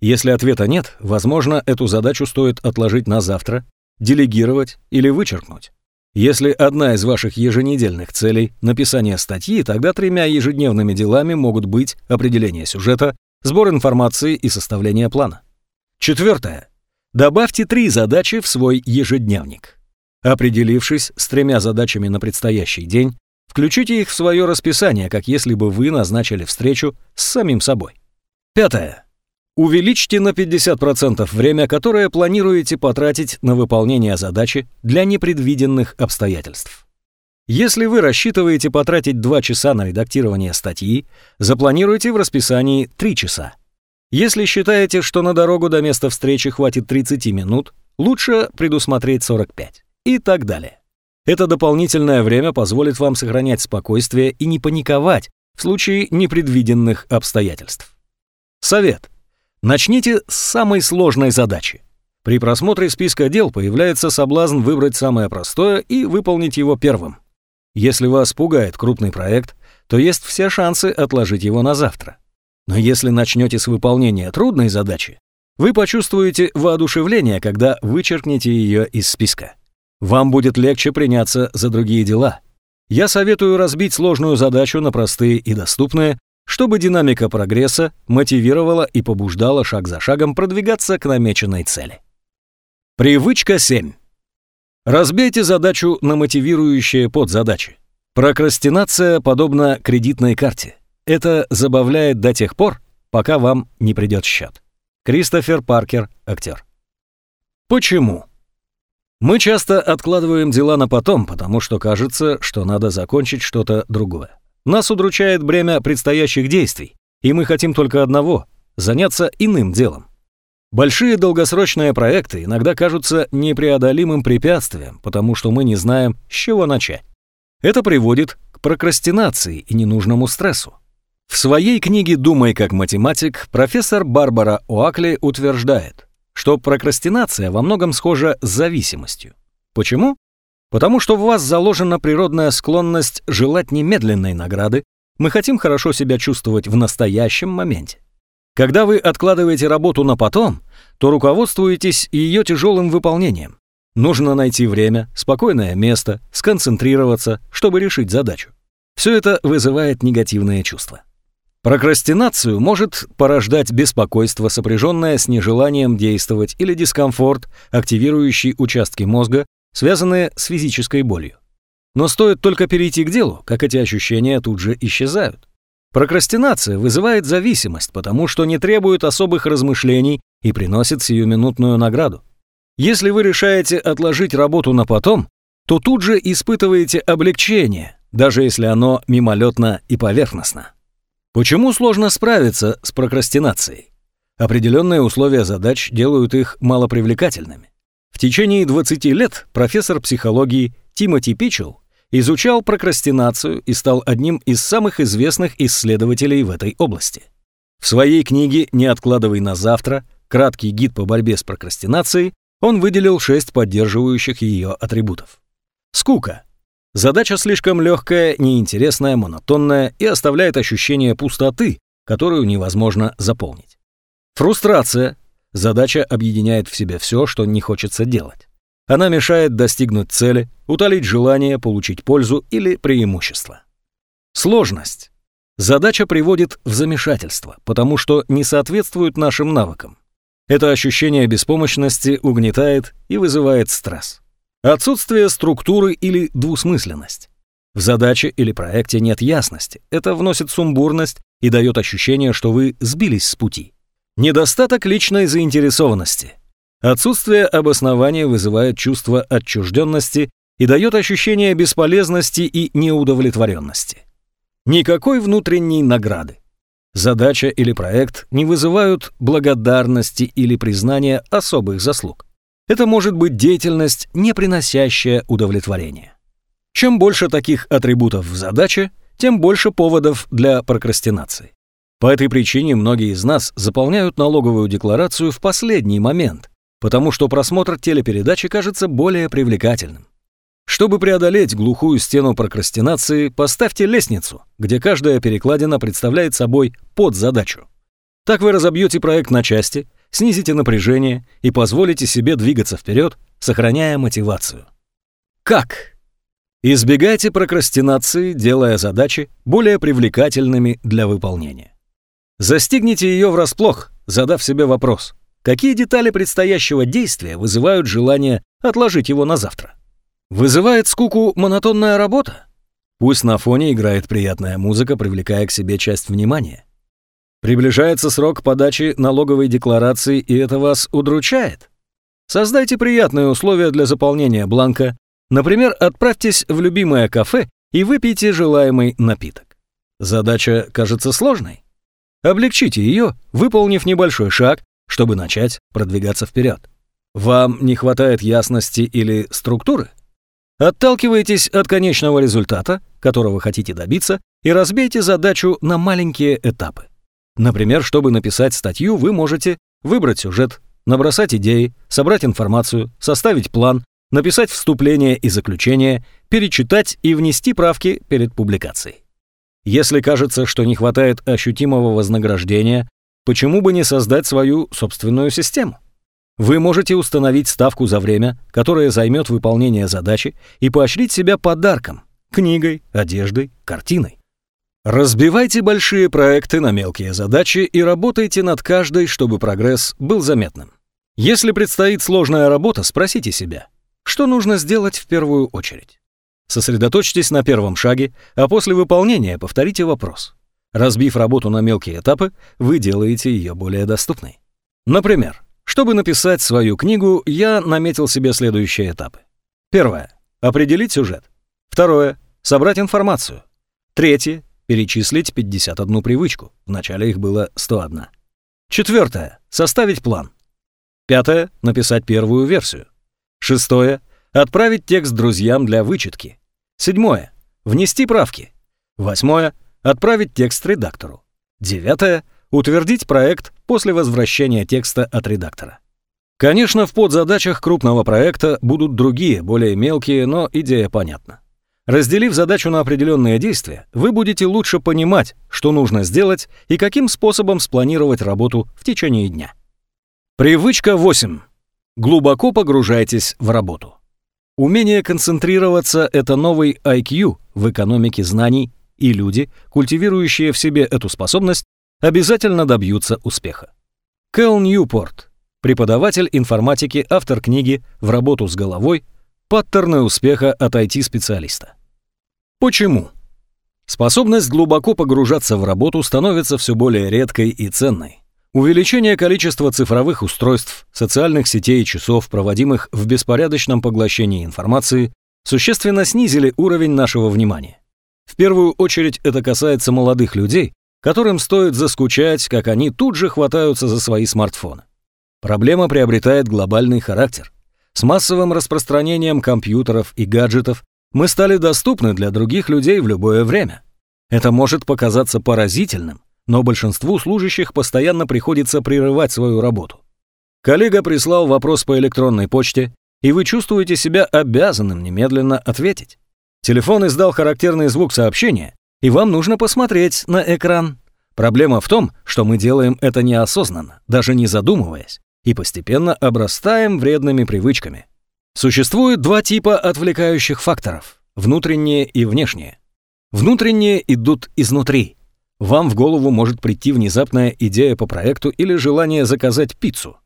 Если ответа нет, возможно, эту задачу стоит отложить на завтра, делегировать или вычеркнуть. Если одна из ваших еженедельных целей – написание статьи, тогда тремя ежедневными делами могут быть определение сюжета, сбор информации и составление плана. Четвертое. Добавьте три задачи в свой ежедневник. Определившись с тремя задачами на предстоящий день, включите их в свое расписание, как если бы вы назначили встречу с самим собой. Пятое. Увеличьте на 50% время, которое планируете потратить на выполнение задачи для непредвиденных обстоятельств. Если вы рассчитываете потратить 2 часа на редактирование статьи, запланируйте в расписании 3 часа. Если считаете, что на дорогу до места встречи хватит 30 минут, лучше предусмотреть 45 и так далее. Это дополнительное время позволит вам сохранять спокойствие и не паниковать в случае непредвиденных обстоятельств. Совет. Начните с самой сложной задачи. При просмотре списка дел появляется соблазн выбрать самое простое и выполнить его первым. Если вас пугает крупный проект, то есть все шансы отложить его на завтра. Но если начнете с выполнения трудной задачи, вы почувствуете воодушевление, когда вычеркнете ее из списка. Вам будет легче приняться за другие дела. Я советую разбить сложную задачу на простые и доступные, чтобы динамика прогресса мотивировала и побуждала шаг за шагом продвигаться к намеченной цели. Привычка 7. Разбейте задачу на мотивирующие подзадачи. Прокрастинация подобна кредитной карте. Это забавляет до тех пор, пока вам не придет счет. Кристофер Паркер, актер. Почему? Мы часто откладываем дела на потом, потому что кажется, что надо закончить что-то другое. Нас удручает бремя предстоящих действий, и мы хотим только одного – заняться иным делом. Большие долгосрочные проекты иногда кажутся непреодолимым препятствием, потому что мы не знаем, с чего начать. Это приводит к прокрастинации и ненужному стрессу. В своей книге «Думай как математик» профессор Барбара Оакли утверждает, что прокрастинация во многом схожа с зависимостью. Почему? Потому что в вас заложена природная склонность желать немедленной награды, мы хотим хорошо себя чувствовать в настоящем моменте. Когда вы откладываете работу на потом, то руководствуетесь ее тяжелым выполнением. Нужно найти время, спокойное место, сконцентрироваться, чтобы решить задачу. Все это вызывает негативные чувства. Прокрастинацию может порождать беспокойство, сопряженное с нежеланием действовать, или дискомфорт, активирующий участки мозга, связанные с физической болью. Но стоит только перейти к делу, как эти ощущения тут же исчезают. Прокрастинация вызывает зависимость, потому что не требует особых размышлений и приносит сиюминутную награду. Если вы решаете отложить работу на потом, то тут же испытываете облегчение, даже если оно мимолетно и поверхностно. Почему сложно справиться с прокрастинацией? Определенные условия задач делают их малопривлекательными. В течение 20 лет профессор психологии Тимоти Пичел изучал прокрастинацию и стал одним из самых известных исследователей в этой области. В своей книге «Не откладывай на завтра. Краткий гид по борьбе с прокрастинацией» он выделил шесть поддерживающих ее атрибутов. Скука Задача слишком легкая, неинтересная, монотонная и оставляет ощущение пустоты, которую невозможно заполнить. Фрустрация. Задача объединяет в себе все, что не хочется делать. Она мешает достигнуть цели, утолить желание, получить пользу или преимущество. Сложность. Задача приводит в замешательство, потому что не соответствует нашим навыкам. Это ощущение беспомощности угнетает и вызывает стресс. Отсутствие структуры или двусмысленность. В задаче или проекте нет ясности. Это вносит сумбурность и дает ощущение, что вы сбились с пути. Недостаток личной заинтересованности. Отсутствие обоснования вызывает чувство отчужденности и дает ощущение бесполезности и неудовлетворенности. Никакой внутренней награды. Задача или проект не вызывают благодарности или признания особых заслуг. Это может быть деятельность, не приносящая удовлетворения. Чем больше таких атрибутов в задаче, тем больше поводов для прокрастинации. По этой причине многие из нас заполняют налоговую декларацию в последний момент, потому что просмотр телепередачи кажется более привлекательным. Чтобы преодолеть глухую стену прокрастинации, поставьте лестницу, где каждая перекладина представляет собой подзадачу. Так вы разобьете проект на части, снизите напряжение и позволите себе двигаться вперед, сохраняя мотивацию. Как? Избегайте прокрастинации, делая задачи более привлекательными для выполнения. Застигните ее врасплох, задав себе вопрос, какие детали предстоящего действия вызывают желание отложить его на завтра. Вызывает скуку монотонная работа? Пусть на фоне играет приятная музыка, привлекая к себе часть внимания. Приближается срок подачи налоговой декларации, и это вас удручает? Создайте приятные условия для заполнения бланка. Например, отправьтесь в любимое кафе и выпейте желаемый напиток. Задача кажется сложной? Облегчите ее, выполнив небольшой шаг, чтобы начать продвигаться вперед. Вам не хватает ясности или структуры? Отталкивайтесь от конечного результата, которого хотите добиться, и разбейте задачу на маленькие этапы. Например, чтобы написать статью, вы можете выбрать сюжет, набросать идеи, собрать информацию, составить план, написать вступление и заключение, перечитать и внести правки перед публикацией. Если кажется, что не хватает ощутимого вознаграждения, почему бы не создать свою собственную систему? Вы можете установить ставку за время, которое займет выполнение задачи, и поощрить себя подарком – книгой, одеждой, картиной. Разбивайте большие проекты на мелкие задачи и работайте над каждой, чтобы прогресс был заметным. Если предстоит сложная работа, спросите себя, что нужно сделать в первую очередь. Сосредоточьтесь на первом шаге, а после выполнения повторите вопрос. Разбив работу на мелкие этапы, вы делаете ее более доступной. Например, чтобы написать свою книгу, я наметил себе следующие этапы. Первое. Определить сюжет. Второе. Собрать информацию. Третье. Перечислить 51 привычку. Вначале их было 101. Четвертое. Составить план. Пятое. Написать первую версию. Шестое. Отправить текст друзьям для вычетки. Седьмое. Внести правки. Восьмое. Отправить текст редактору. Девятое. Утвердить проект после возвращения текста от редактора. Конечно, в подзадачах крупного проекта будут другие, более мелкие, но идея понятна. Разделив задачу на определенные действия, вы будете лучше понимать, что нужно сделать и каким способом спланировать работу в течение дня. Привычка 8. Глубоко погружайтесь в работу. Умение концентрироваться – это новый IQ в экономике знаний, и люди, культивирующие в себе эту способность, обязательно добьются успеха. Кэл Ньюпорт, преподаватель информатики, автор книги «В работу с головой. Паттерны успеха от IT-специалиста». Почему? Способность глубоко погружаться в работу становится все более редкой и ценной. Увеличение количества цифровых устройств, социальных сетей и часов, проводимых в беспорядочном поглощении информации, существенно снизили уровень нашего внимания. В первую очередь это касается молодых людей, которым стоит заскучать, как они тут же хватаются за свои смартфоны. Проблема приобретает глобальный характер. С массовым распространением компьютеров и гаджетов мы стали доступны для других людей в любое время. Это может показаться поразительным, но большинству служащих постоянно приходится прерывать свою работу. Коллега прислал вопрос по электронной почте, и вы чувствуете себя обязанным немедленно ответить. Телефон издал характерный звук сообщения, и вам нужно посмотреть на экран. Проблема в том, что мы делаем это неосознанно, даже не задумываясь, и постепенно обрастаем вредными привычками. Существует два типа отвлекающих факторов – внутренние и внешние. Внутренние идут изнутри, вам в голову может прийти внезапная идея по проекту или желание заказать пиццу.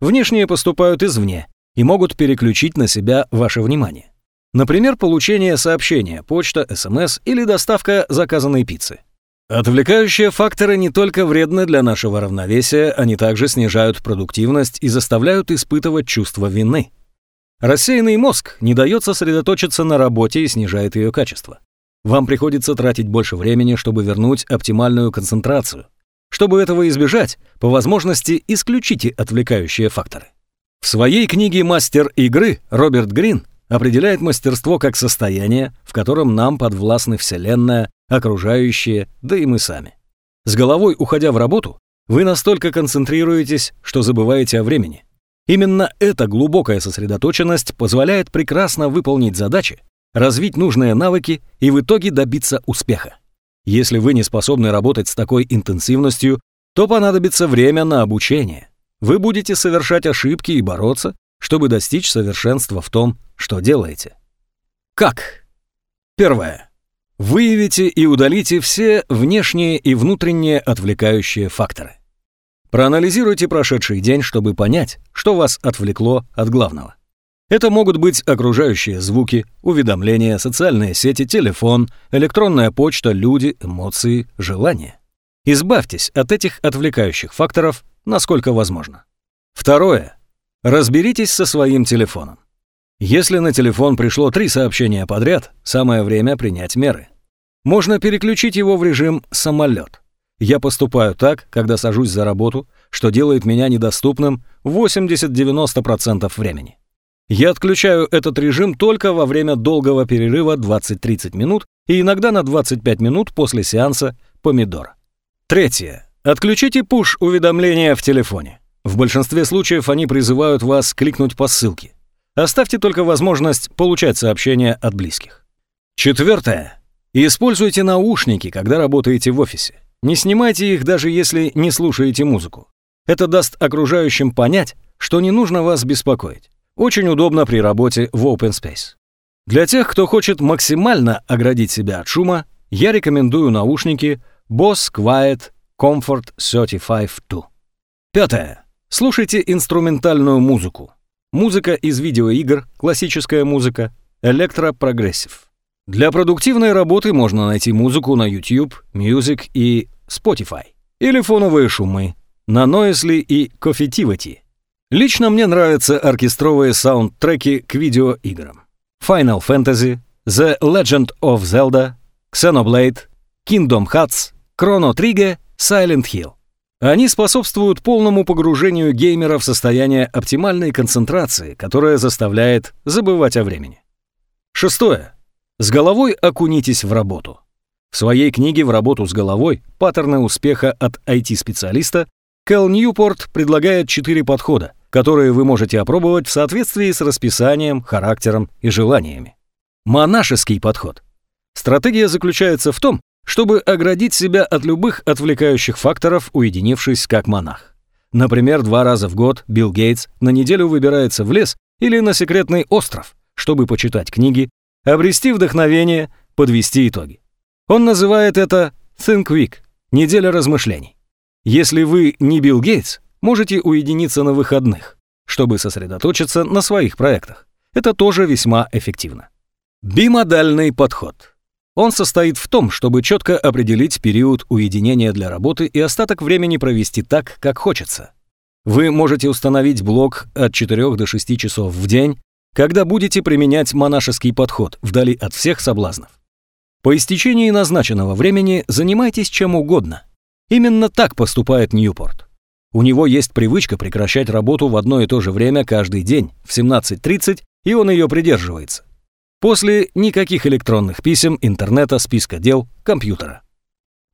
Внешние поступают извне и могут переключить на себя ваше внимание. Например, получение сообщения, почта, СМС или доставка заказанной пиццы. Отвлекающие факторы не только вредны для нашего равновесия, они также снижают продуктивность и заставляют испытывать чувство вины. Рассеянный мозг не дает сосредоточиться на работе и снижает ее качество. Вам приходится тратить больше времени, чтобы вернуть оптимальную концентрацию. Чтобы этого избежать, по возможности исключите отвлекающие факторы. В своей книге «Мастер игры» Роберт Грин определяет мастерство как состояние, в котором нам подвластны Вселенная, окружающие, да и мы сами. С головой уходя в работу, вы настолько концентрируетесь, что забываете о времени. Именно эта глубокая сосредоточенность позволяет прекрасно выполнить задачи, развить нужные навыки и в итоге добиться успеха. Если вы не способны работать с такой интенсивностью, то понадобится время на обучение. Вы будете совершать ошибки и бороться, чтобы достичь совершенства в том, что делаете. Как? Первое. Выявите и удалите все внешние и внутренние отвлекающие факторы. Проанализируйте прошедший день, чтобы понять, что вас отвлекло от главного. Это могут быть окружающие звуки, уведомления, социальные сети, телефон, электронная почта, люди, эмоции, желания. Избавьтесь от этих отвлекающих факторов, насколько возможно. Второе. Разберитесь со своим телефоном. Если на телефон пришло три сообщения подряд, самое время принять меры. Можно переключить его в режим «самолет». Я поступаю так, когда сажусь за работу, что делает меня недоступным 80-90% времени. Я отключаю этот режим только во время долгого перерыва 20-30 минут и иногда на 25 минут после сеанса помидора. Третье. Отключите пуш-уведомления в телефоне. В большинстве случаев они призывают вас кликнуть по ссылке. Оставьте только возможность получать сообщения от близких. Четвертое. Используйте наушники, когда работаете в офисе. Не снимайте их, даже если не слушаете музыку. Это даст окружающим понять, что не нужно вас беспокоить. Очень удобно при работе в Open Space. Для тех, кто хочет максимально оградить себя от шума, я рекомендую наушники Bose Quiet Comfort 35-2. Пятое. Слушайте инструментальную музыку. Музыка из видеоигр, классическая музыка, электропрогрессив. Для продуктивной работы можно найти музыку на YouTube, Music и Spotify. Или фоновые шумы на Noisely и Coffeetivity. Лично мне нравятся оркестровые саундтреки к видеоиграм. Final Fantasy, The Legend of Zelda, Xenoblade, Kingdom Hearts, Chrono Trigger, Silent Hill. Они способствуют полному погружению геймера в состояние оптимальной концентрации, которое заставляет забывать о времени. Шестое. С головой окунитесь в работу. В своей книге «В работу с головой. Паттерны успеха от IT-специалиста» Кэл Ньюпорт предлагает четыре подхода, которые вы можете опробовать в соответствии с расписанием, характером и желаниями. Монашеский подход. Стратегия заключается в том, чтобы оградить себя от любых отвлекающих факторов, уединившись как монах. Например, два раза в год Билл Гейтс на неделю выбирается в лес или на секретный остров, чтобы почитать книги, обрести вдохновение, подвести итоги. Он называет это Think Week – неделя размышлений. Если вы не Билл Гейтс, можете уединиться на выходных, чтобы сосредоточиться на своих проектах. Это тоже весьма эффективно. Бимодальный подход – он состоит в том, чтобы четко определить период уединения для работы и остаток времени провести так, как хочется. Вы можете установить блок от 4 до 6 часов в день, когда будете применять монашеский подход вдали от всех соблазнов. По истечении назначенного времени занимайтесь чем угодно. Именно так поступает Ньюпорт. У него есть привычка прекращать работу в одно и то же время каждый день в 17.30, и он ее придерживается. После никаких электронных писем, интернета, списка дел, компьютера.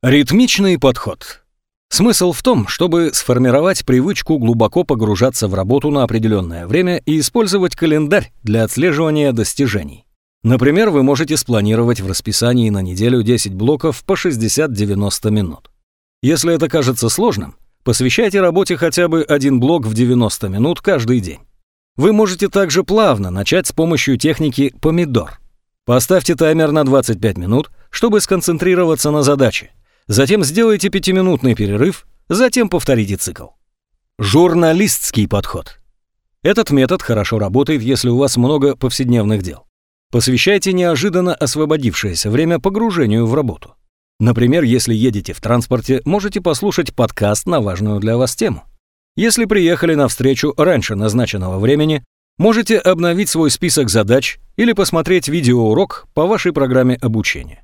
Ритмичный подход. Смысл в том, чтобы сформировать привычку глубоко погружаться в работу на определенное время и использовать календарь для отслеживания достижений. Например, вы можете спланировать в расписании на неделю 10 блоков по 60-90 минут. Если это кажется сложным, посвящайте работе хотя бы один блок в 90 минут каждый день. Вы можете также плавно начать с помощью техники помидор. Поставьте таймер на 25 минут, чтобы сконцентрироваться на задаче. Затем сделайте пятиминутный перерыв, затем повторите цикл. Журналистский подход. Этот метод хорошо работает, если у вас много повседневных дел. Посвящайте неожиданно освободившееся время погружению в работу. Например, если едете в транспорте, можете послушать подкаст на важную для вас тему. Если приехали на встречу раньше назначенного времени, можете обновить свой список задач или посмотреть видеоурок по вашей программе обучения.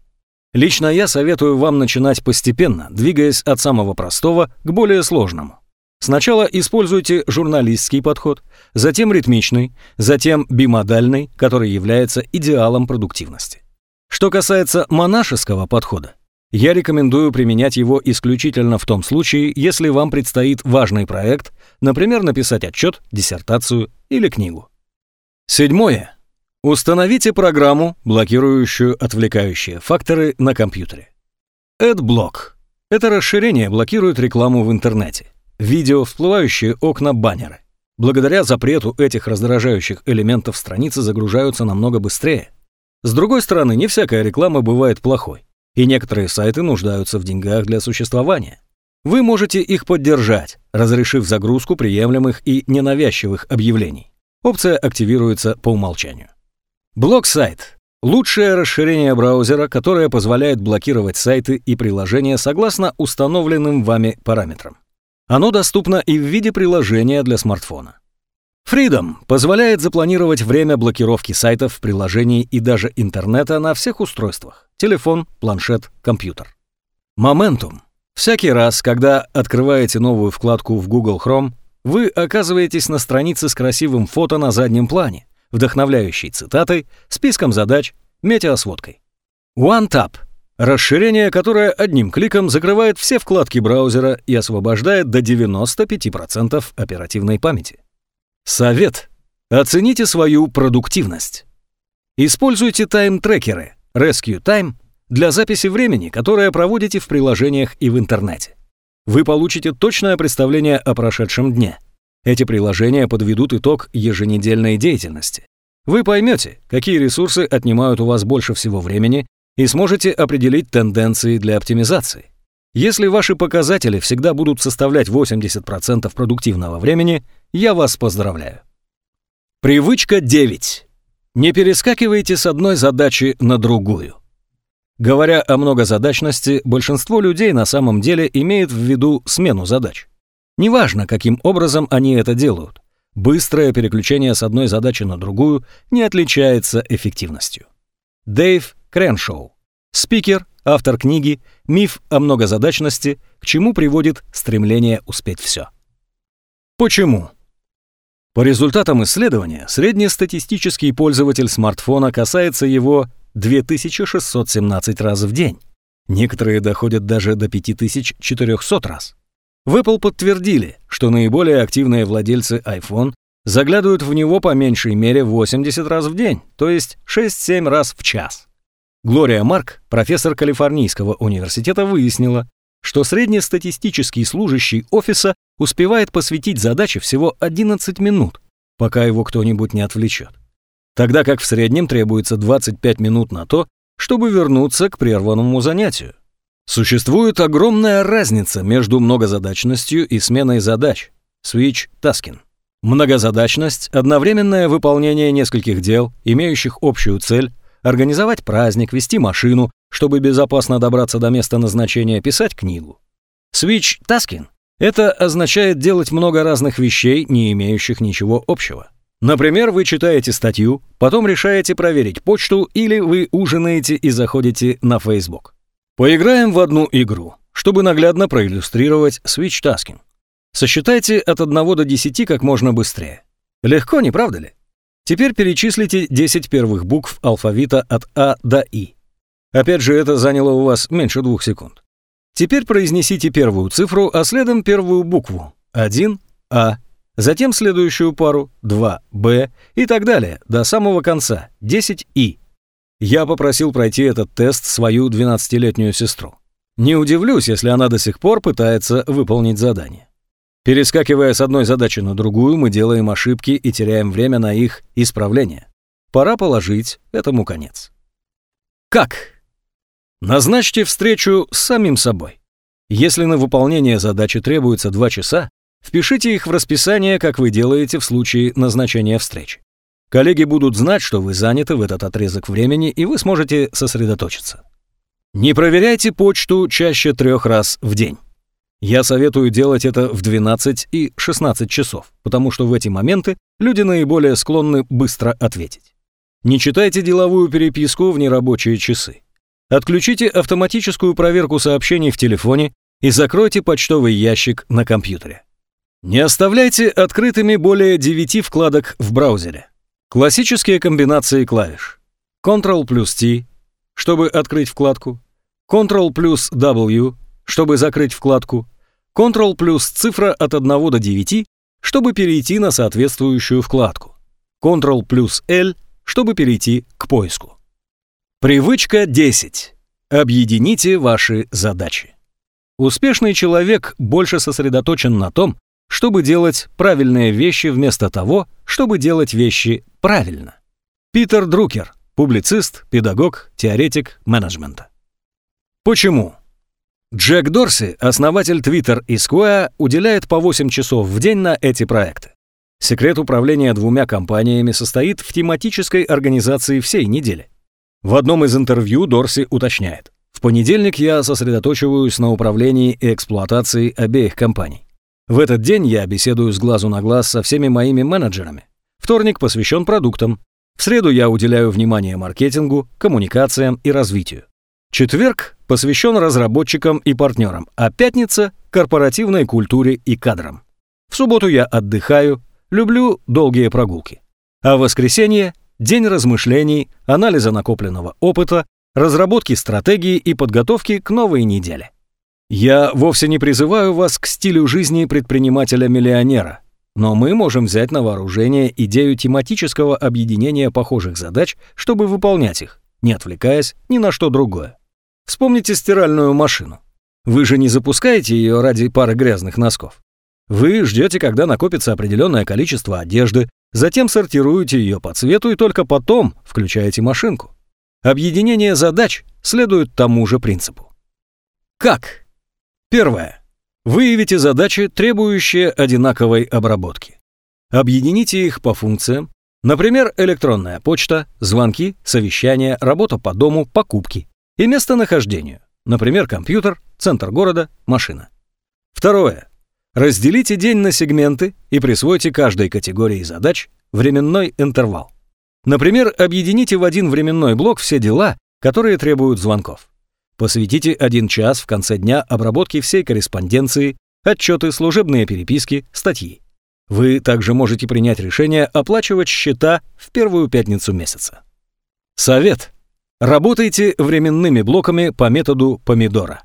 Лично я советую вам начинать постепенно, двигаясь от самого простого к более сложному. Сначала используйте журналистский подход, затем ритмичный, затем бимодальный, который является идеалом продуктивности. Что касается монашеского подхода, я рекомендую применять его исключительно в том случае, если вам предстоит важный проект, например, написать отчет, диссертацию или книгу. Седьмое. Установите программу, блокирующую отвлекающие факторы на компьютере. AdBlock. Это расширение блокирует рекламу в интернете. Видео, всплывающие окна, баннеры. Благодаря запрету этих раздражающих элементов страницы загружаются намного быстрее. С другой стороны, не всякая реклама бывает плохой и некоторые сайты нуждаются в деньгах для существования. Вы можете их поддержать, разрешив загрузку приемлемых и ненавязчивых объявлений. Опция активируется по умолчанию. Блок-сайт. Лучшее расширение браузера, которое позволяет блокировать сайты и приложения согласно установленным вами параметрам. Оно доступно и в виде приложения для смартфона. Freedom позволяет запланировать время блокировки сайтов, приложений и даже интернета на всех устройствах – телефон, планшет, компьютер. Momentum. Всякий раз, когда открываете новую вкладку в Google Chrome, вы оказываетесь на странице с красивым фото на заднем плане, вдохновляющей цитатой, списком задач, метеосводкой. OneTap – расширение, которое одним кликом закрывает все вкладки браузера и освобождает до 95% оперативной памяти. Совет. Оцените свою продуктивность. Используйте тайм-трекеры Rescue Time для записи времени, которое проводите в приложениях и в интернете. Вы получите точное представление о прошедшем дне. Эти приложения подведут итог еженедельной деятельности. Вы поймете, какие ресурсы отнимают у вас больше всего времени и сможете определить тенденции для оптимизации. Если ваши показатели всегда будут составлять 80% продуктивного времени, я вас поздравляю. Привычка 9. Не перескакивайте с одной задачи на другую. Говоря о многозадачности, большинство людей на самом деле имеет в виду смену задач. Неважно, каким образом они это делают. Быстрое переключение с одной задачи на другую не отличается эффективностью. Дэйв Креншоу. Спикер, автор книги «Миф о многозадачности. К чему приводит стремление успеть все». Почему? По результатам исследования, среднестатистический пользователь смартфона касается его 2617 раз в день. Некоторые доходят даже до 5400 раз. В Apple подтвердили, что наиболее активные владельцы iPhone заглядывают в него по меньшей мере 80 раз в день, то есть 6-7 раз в час. Глория Марк, профессор Калифорнийского университета, выяснила, что среднестатистический служащий офиса успевает посвятить задаче всего 11 минут, пока его кто-нибудь не отвлечет тогда как в среднем требуется 25 минут на то, чтобы вернуться к прерванному занятию. Существует огромная разница между многозадачностью и сменой задач. Switch Tasking. Многозадачность – одновременное выполнение нескольких дел, имеющих общую цель, организовать праздник, вести машину, чтобы безопасно добраться до места назначения, писать книгу. Switch Tasking – это означает делать много разных вещей, не имеющих ничего общего. Например, вы читаете статью, потом решаете проверить почту или вы ужинаете и заходите на Facebook. Поиграем в одну игру, чтобы наглядно проиллюстрировать switch tasking. Сосчитайте от 1 до 10 как можно быстрее. Легко, не правда ли? Теперь перечислите 10 первых букв алфавита от А до И. Опять же, это заняло у вас меньше двух секунд. Теперь произнесите первую цифру, а следом первую букву. 1, А, затем следующую пару 2Б и так далее, до самого конца 10И. Я попросил пройти этот тест свою 12-летнюю сестру. Не удивлюсь, если она до сих пор пытается выполнить задание. Перескакивая с одной задачи на другую, мы делаем ошибки и теряем время на их исправление. Пора положить этому конец. Как? Назначьте встречу с самим собой. Если на выполнение задачи требуется 2 часа, Впишите их в расписание, как вы делаете в случае назначения встреч. Коллеги будут знать, что вы заняты в этот отрезок времени, и вы сможете сосредоточиться. Не проверяйте почту чаще трех раз в день. Я советую делать это в 12 и 16 часов, потому что в эти моменты люди наиболее склонны быстро ответить. Не читайте деловую переписку в нерабочие часы. Отключите автоматическую проверку сообщений в телефоне и закройте почтовый ящик на компьютере. Не оставляйте открытыми более 9 вкладок в браузере. Классические комбинации клавиш. Ctrl плюс T, чтобы открыть вкладку. Ctrl плюс W, чтобы закрыть вкладку. Ctrl плюс цифра от 1 до 9, чтобы перейти на соответствующую вкладку. Ctrl плюс L, чтобы перейти к поиску. Привычка 10. Объедините ваши задачи. Успешный человек больше сосредоточен на том, чтобы делать правильные вещи вместо того, чтобы делать вещи правильно. Питер Друкер, публицист, педагог, теоретик менеджмента. Почему? Джек Дорси, основатель Twitter и Square, уделяет по 8 часов в день на эти проекты. Секрет управления двумя компаниями состоит в тематической организации всей недели. В одном из интервью Дорси уточняет. В понедельник я сосредоточиваюсь на управлении и эксплуатации обеих компаний. В этот день я беседую с глазу на глаз со всеми моими менеджерами. Вторник посвящен продуктам. В среду я уделяю внимание маркетингу, коммуникациям и развитию. Четверг посвящен разработчикам и партнерам, а пятница – корпоративной культуре и кадрам. В субботу я отдыхаю, люблю долгие прогулки. А в воскресенье – день размышлений, анализа накопленного опыта, разработки стратегии и подготовки к новой неделе. Я вовсе не призываю вас к стилю жизни предпринимателя-миллионера, но мы можем взять на вооружение идею тематического объединения похожих задач, чтобы выполнять их, не отвлекаясь ни на что другое. Вспомните стиральную машину. Вы же не запускаете ее ради пары грязных носков. Вы ждете, когда накопится определенное количество одежды, затем сортируете ее по цвету и только потом включаете машинку. Объединение задач следует тому же принципу. Как? Первое. Выявите задачи, требующие одинаковой обработки. Объедините их по функциям, например, электронная почта, звонки, совещания, работа по дому, покупки и местонахождению, например, компьютер, центр города, машина. Второе. Разделите день на сегменты и присвойте каждой категории задач временной интервал. Например, объедините в один временной блок все дела, которые требуют звонков. Посвятите один час в конце дня обработке всей корреспонденции, отчеты, служебные переписки, статьи. Вы также можете принять решение оплачивать счета в первую пятницу месяца. Совет. Работайте временными блоками по методу помидора.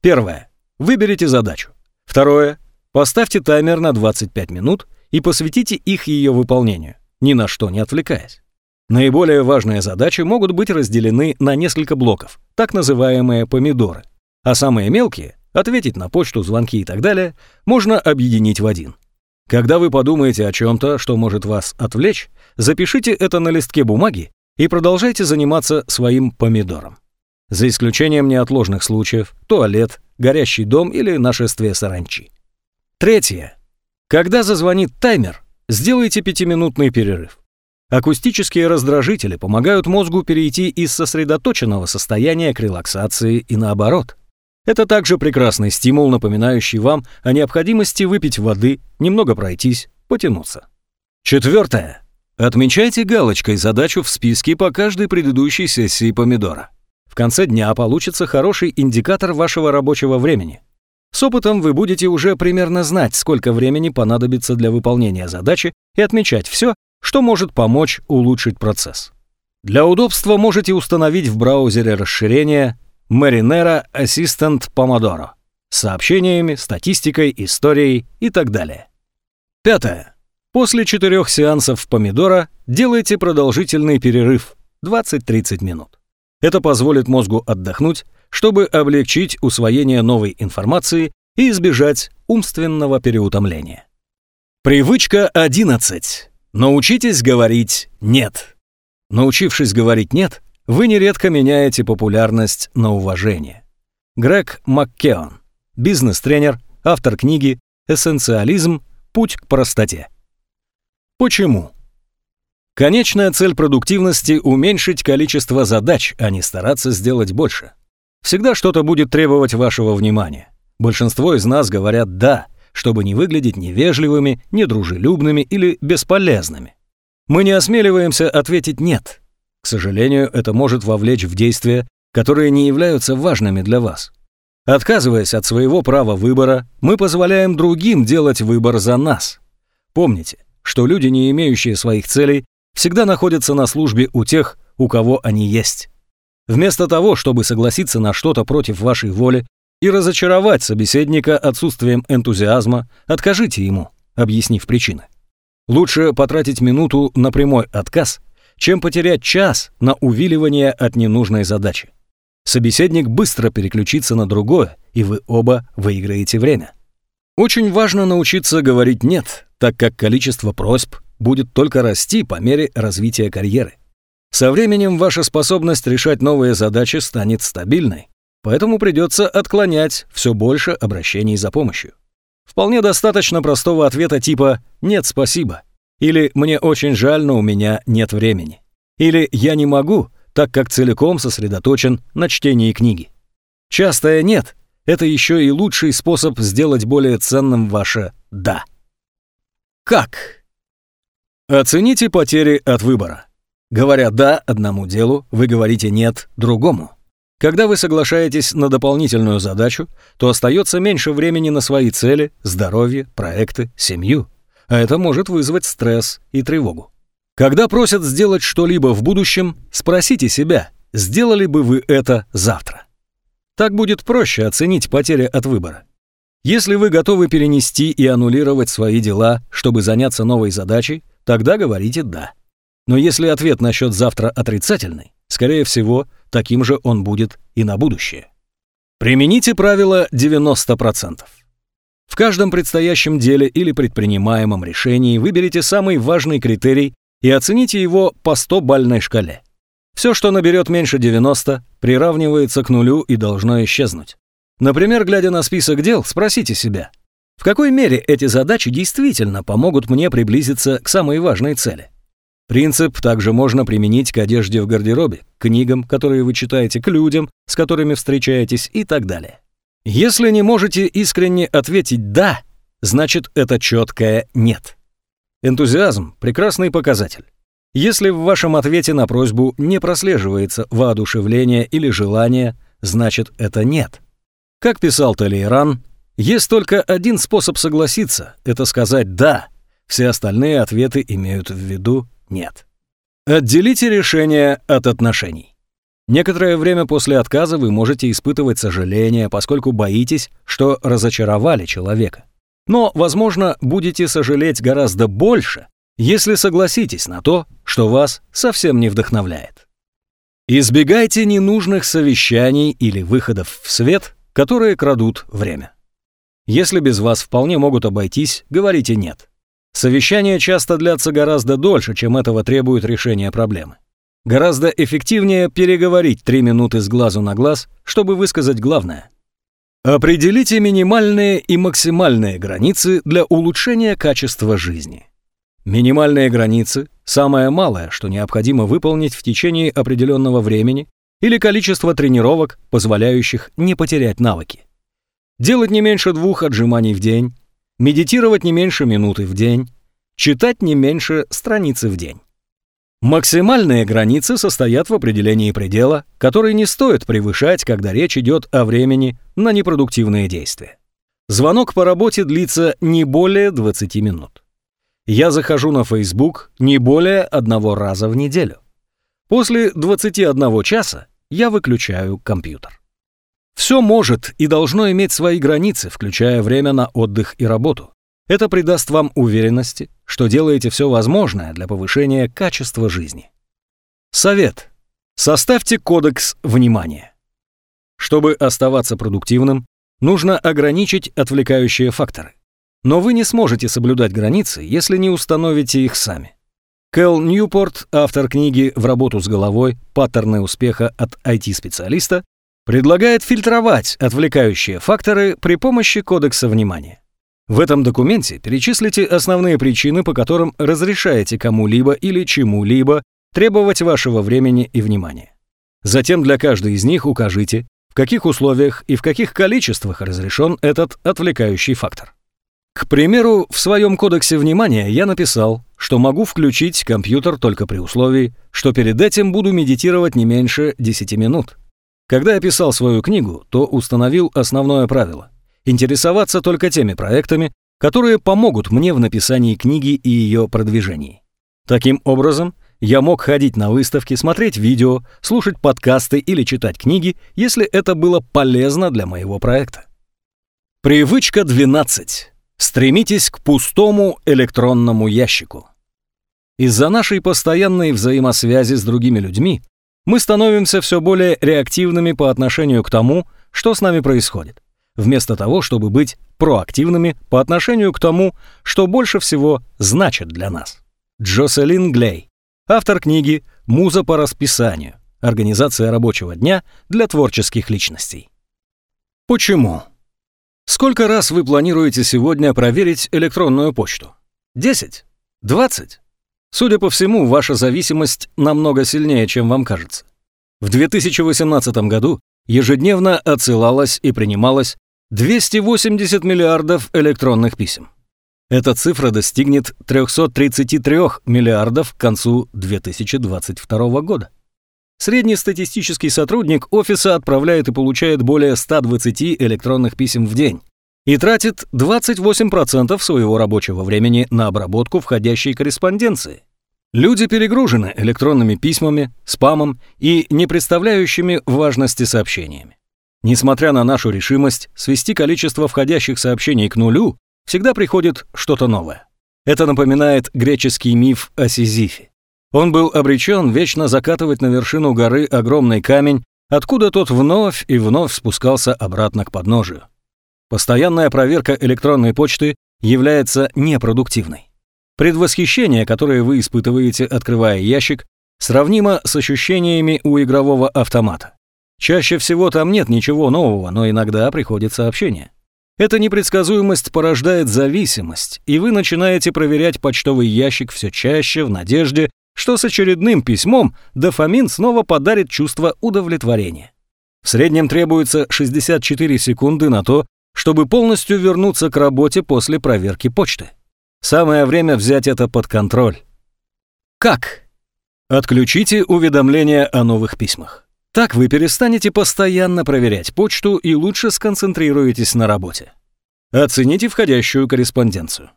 Первое. Выберите задачу. Второе. Поставьте таймер на 25 минут и посвятите их ее выполнению, ни на что не отвлекаясь. Наиболее важные задачи могут быть разделены на несколько блоков, так называемые помидоры, а самые мелкие — ответить на почту, звонки и так далее — можно объединить в один. Когда вы подумаете о чем-то, что может вас отвлечь, запишите это на листке бумаги и продолжайте заниматься своим помидором. За исключением неотложных случаев, туалет, горящий дом или нашествие саранчи. Третье. Когда зазвонит таймер, сделайте пятиминутный перерыв. Акустические раздражители помогают мозгу перейти из сосредоточенного состояния к релаксации и наоборот. Это также прекрасный стимул, напоминающий вам о необходимости выпить воды, немного пройтись, потянуться. Четвертое. Отмечайте галочкой задачу в списке по каждой предыдущей сессии помидора. В конце дня получится хороший индикатор вашего рабочего времени. С опытом вы будете уже примерно знать, сколько времени понадобится для выполнения задачи и отмечать все, что может помочь улучшить процесс. Для удобства можете установить в браузере расширение Marinera Assistant Pomodoro с сообщениями, статистикой, историей и так далее. Пятое. После четырех сеансов помидора делайте продолжительный перерыв 20-30 минут. Это позволит мозгу отдохнуть, чтобы облегчить усвоение новой информации и избежать умственного переутомления. Привычка 11. Научитесь говорить «нет». Научившись говорить «нет», вы нередко меняете популярность на уважение. Грег Маккеон, бизнес-тренер, автор книги «Эссенциализм. Путь к простоте». Почему? Конечная цель продуктивности – уменьшить количество задач, а не стараться сделать больше. Всегда что-то будет требовать вашего внимания. Большинство из нас говорят «да», чтобы не выглядеть невежливыми, недружелюбными или бесполезными. Мы не осмеливаемся ответить «нет». К сожалению, это может вовлечь в действия, которые не являются важными для вас. Отказываясь от своего права выбора, мы позволяем другим делать выбор за нас. Помните, что люди, не имеющие своих целей, всегда находятся на службе у тех, у кого они есть. Вместо того, чтобы согласиться на что-то против вашей воли и разочаровать собеседника отсутствием энтузиазма, откажите ему, объяснив причины. Лучше потратить минуту на прямой отказ, чем потерять час на увиливание от ненужной задачи. Собеседник быстро переключится на другое, и вы оба выиграете время. Очень важно научиться говорить «нет», так как количество просьб будет только расти по мере развития карьеры. Со временем ваша способность решать новые задачи станет стабильной, поэтому придется отклонять все больше обращений за помощью. Вполне достаточно простого ответа типа «нет, спасибо» или «мне очень жаль, но у меня нет времени» или «я не могу, так как целиком сосредоточен на чтении книги. Частое «нет» — это еще и лучший способ сделать более ценным ваше «да». Как? Оцените потери от выбора. Говоря «да» одному делу, вы говорите «нет» другому. Когда вы соглашаетесь на дополнительную задачу, то остается меньше времени на свои цели, здоровье, проекты, семью. А это может вызвать стресс и тревогу. Когда просят сделать что-либо в будущем, спросите себя, сделали бы вы это завтра. Так будет проще оценить потери от выбора. Если вы готовы перенести и аннулировать свои дела, чтобы заняться новой задачей, тогда говорите «да». Но если ответ насчет завтра отрицательный, скорее всего, таким же он будет и на будущее. Примените правило 90%. В каждом предстоящем деле или предпринимаемом решении выберите самый важный критерий и оцените его по 100-бальной шкале. Все, что наберет меньше 90, приравнивается к нулю и должно исчезнуть. Например, глядя на список дел, спросите себя, в какой мере эти задачи действительно помогут мне приблизиться к самой важной цели? Принцип также можно применить к одежде в гардеробе, к книгам, которые вы читаете, к людям, с которыми встречаетесь и так далее. Если не можете искренне ответить «да», значит это четкое «нет». Энтузиазм – прекрасный показатель. Если в вашем ответе на просьбу не прослеживается воодушевление или желание, значит это «нет». Как писал Талейран, есть только один способ согласиться – это сказать «да». Все остальные ответы имеют в виду «нет». Отделите решение от отношений. Некоторое время после отказа вы можете испытывать сожаление, поскольку боитесь, что разочаровали человека. Но, возможно, будете сожалеть гораздо больше, если согласитесь на то, что вас совсем не вдохновляет. Избегайте ненужных совещаний или выходов в свет, которые крадут время. Если без вас вполне могут обойтись, говорите «нет». Совещания часто длятся гораздо дольше, чем этого требует решение проблемы. Гораздо эффективнее переговорить три минуты с глазу на глаз, чтобы высказать главное. Определите минимальные и максимальные границы для улучшения качества жизни. Минимальные границы – самое малое, что необходимо выполнить в течение определенного времени или количество тренировок, позволяющих не потерять навыки. Делать не меньше двух отжиманий в день, медитировать не меньше минуты в день, читать не меньше страницы в день. Максимальные границы состоят в определении предела, который не стоит превышать, когда речь идет о времени на непродуктивные действия. Звонок по работе длится не более 20 минут. Я захожу на Facebook не более одного раза в неделю. После 21 часа я выключаю компьютер. Все может и должно иметь свои границы, включая время на отдых и работу. Это придаст вам уверенности, что делаете все возможное для повышения качества жизни. Совет. Составьте кодекс внимания. Чтобы оставаться продуктивным, нужно ограничить отвлекающие факторы. Но вы не сможете соблюдать границы, если не установите их сами. Кэл Ньюпорт, автор книги «В работу с головой. Паттерны успеха от IT-специалиста», предлагает фильтровать отвлекающие факторы при помощи кодекса внимания. В этом документе перечислите основные причины, по которым разрешаете кому-либо или чему-либо требовать вашего времени и внимания. Затем для каждой из них укажите, в каких условиях и в каких количествах разрешен этот отвлекающий фактор. К примеру, в своем кодексе внимания я написал, что могу включить компьютер только при условии, что перед этим буду медитировать не меньше 10 минут. Когда я писал свою книгу, то установил основное правило интересоваться только теми проектами, которые помогут мне в написании книги и ее продвижении. Таким образом, я мог ходить на выставки, смотреть видео, слушать подкасты или читать книги, если это было полезно для моего проекта. Привычка 12. Стремитесь к пустому электронному ящику. Из-за нашей постоянной взаимосвязи с другими людьми мы становимся все более реактивными по отношению к тому, что с нами происходит вместо того, чтобы быть проактивными по отношению к тому, что больше всего значит для нас. Джоселин Глей, автор книги «Муза по расписанию. Организация рабочего дня для творческих личностей». Почему? Сколько раз вы планируете сегодня проверить электронную почту? 10? 20? Судя по всему, ваша зависимость намного сильнее, чем вам кажется. В 2018 году ежедневно отсылалось и принималось 280 миллиардов электронных писем. Эта цифра достигнет 333 миллиардов к концу 2022 года. Среднестатистический сотрудник офиса отправляет и получает более 120 электронных писем в день и тратит 28% своего рабочего времени на обработку входящей корреспонденции. Люди перегружены электронными письмами, спамом и не представляющими важности сообщениями. Несмотря на нашу решимость свести количество входящих сообщений к нулю, всегда приходит что-то новое. Это напоминает греческий миф о Сизифе. Он был обречен вечно закатывать на вершину горы огромный камень, откуда тот вновь и вновь спускался обратно к подножию. Постоянная проверка электронной почты является непродуктивной. Предвосхищение, которое вы испытываете, открывая ящик, сравнимо с ощущениями у игрового автомата. Чаще всего там нет ничего нового, но иногда приходит сообщение. Эта непредсказуемость порождает зависимость, и вы начинаете проверять почтовый ящик все чаще в надежде, что с очередным письмом дофамин снова подарит чувство удовлетворения. В среднем требуется 64 секунды на то, чтобы полностью вернуться к работе после проверки почты. Самое время взять это под контроль. Как? Отключите уведомления о новых письмах. Так вы перестанете постоянно проверять почту и лучше сконцентрируетесь на работе. Оцените входящую корреспонденцию.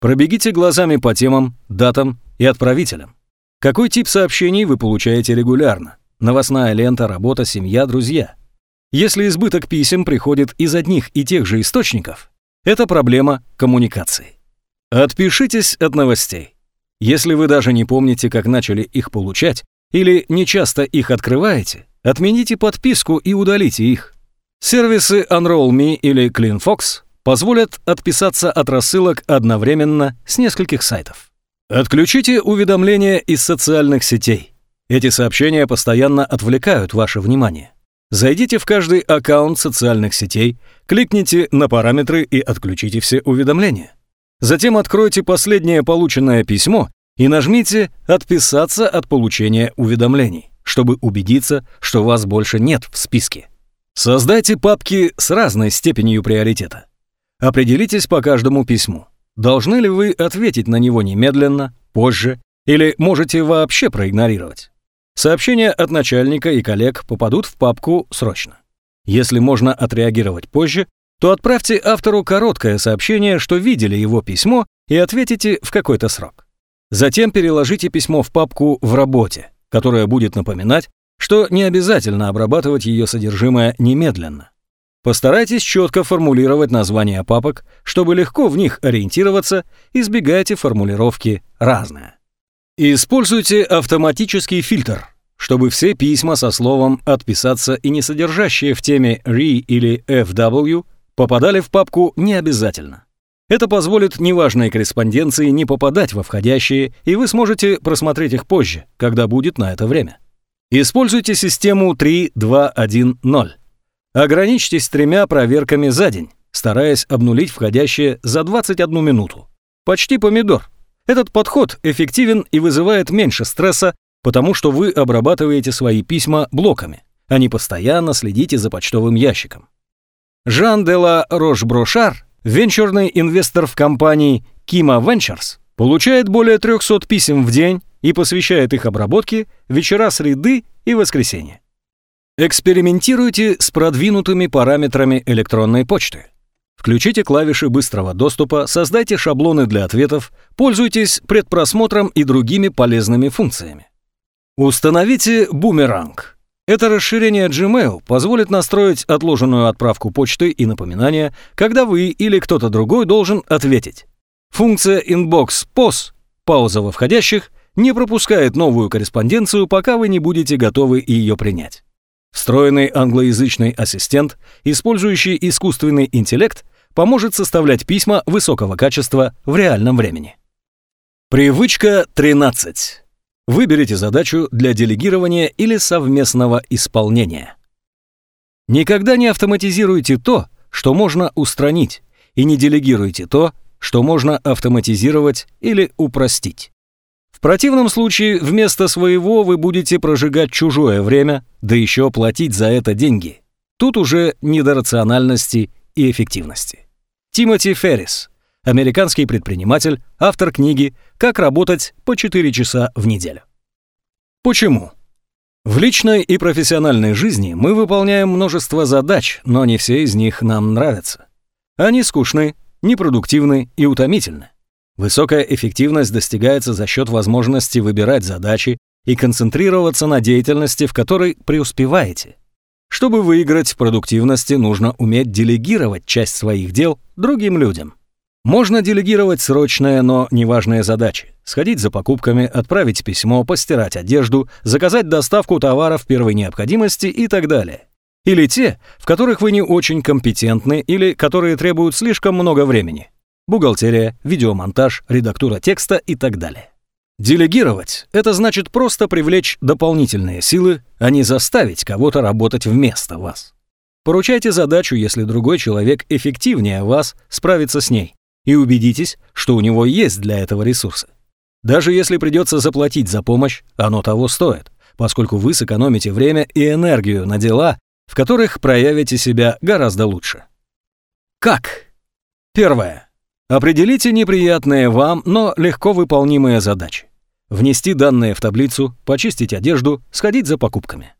Пробегите глазами по темам, датам и отправителям. Какой тип сообщений вы получаете регулярно? Новостная лента, работа, семья, друзья. Если избыток писем приходит из одних и тех же источников, это проблема коммуникации. Отпишитесь от новостей. Если вы даже не помните, как начали их получать, или не часто их открываете, отмените подписку и удалите их. Сервисы UnrollMe или CleanFox позволят отписаться от рассылок одновременно с нескольких сайтов. Отключите уведомления из социальных сетей. Эти сообщения постоянно отвлекают ваше внимание. Зайдите в каждый аккаунт социальных сетей, кликните на параметры и отключите все уведомления. Затем откройте последнее полученное письмо и нажмите «Отписаться от получения уведомлений», чтобы убедиться, что вас больше нет в списке. Создайте папки с разной степенью приоритета. Определитесь по каждому письму. Должны ли вы ответить на него немедленно, позже, или можете вообще проигнорировать? Сообщения от начальника и коллег попадут в папку «Срочно». Если можно отреагировать позже, то отправьте автору короткое сообщение, что видели его письмо, и ответите в какой-то срок. Затем переложите письмо в папку «В работе», которая будет напоминать, что не обязательно обрабатывать ее содержимое немедленно. Постарайтесь четко формулировать названия папок, чтобы легко в них ориентироваться, избегайте формулировки «разное». Используйте автоматический фильтр, чтобы все письма со словом «отписаться» и не содержащие в теме RE или FW попадали в папку не обязательно. Это позволит неважной корреспонденции не попадать во входящие, и вы сможете просмотреть их позже, когда будет на это время. Используйте систему 3.2.1.0. Ограничьтесь тремя проверками за день, стараясь обнулить входящее за 21 минуту. Почти помидор. Этот подход эффективен и вызывает меньше стресса, потому что вы обрабатываете свои письма блоками, а не постоянно следите за почтовым ящиком. Жан де ла Рош-Брошар, венчурный инвестор в компании Kima Ventures, получает более 300 писем в день и посвящает их обработке вечера среды и воскресенья. Экспериментируйте с продвинутыми параметрами электронной почты. Включите клавиши быстрого доступа, создайте шаблоны для ответов, пользуйтесь предпросмотром и другими полезными функциями. Установите бумеранг. Это расширение Gmail позволит настроить отложенную отправку почты и напоминания, когда вы или кто-то другой должен ответить. Функция Inbox POS, пауза во входящих, не пропускает новую корреспонденцию, пока вы не будете готовы ее принять. Встроенный англоязычный ассистент, использующий искусственный интеллект, поможет составлять письма высокого качества в реальном времени. Привычка 13. Выберите задачу для делегирования или совместного исполнения. Никогда не автоматизируйте то, что можно устранить, и не делегируйте то, что можно автоматизировать или упростить противном случае вместо своего вы будете прожигать чужое время, да еще платить за это деньги. Тут уже не до рациональности и эффективности. Тимоти Феррис, американский предприниматель, автор книги «Как работать по 4 часа в неделю». Почему? В личной и профессиональной жизни мы выполняем множество задач, но не все из них нам нравятся. Они скучны, непродуктивны и утомительны. Высокая эффективность достигается за счет возможности выбирать задачи и концентрироваться на деятельности, в которой преуспеваете. Чтобы выиграть в продуктивности, нужно уметь делегировать часть своих дел другим людям. Можно делегировать срочные, но неважные задачи. Сходить за покупками, отправить письмо, постирать одежду, заказать доставку товаров первой необходимости и так далее. Или те, в которых вы не очень компетентны или которые требуют слишком много времени бухгалтерия, видеомонтаж, редактура текста и так далее. Делегировать – это значит просто привлечь дополнительные силы, а не заставить кого-то работать вместо вас. Поручайте задачу, если другой человек эффективнее вас справится с ней, и убедитесь, что у него есть для этого ресурсы. Даже если придется заплатить за помощь, оно того стоит, поскольку вы сэкономите время и энергию на дела, в которых проявите себя гораздо лучше. Как? Первое. Определите неприятные вам, но легко выполнимые задачи. Внести данные в таблицу, почистить одежду, сходить за покупками.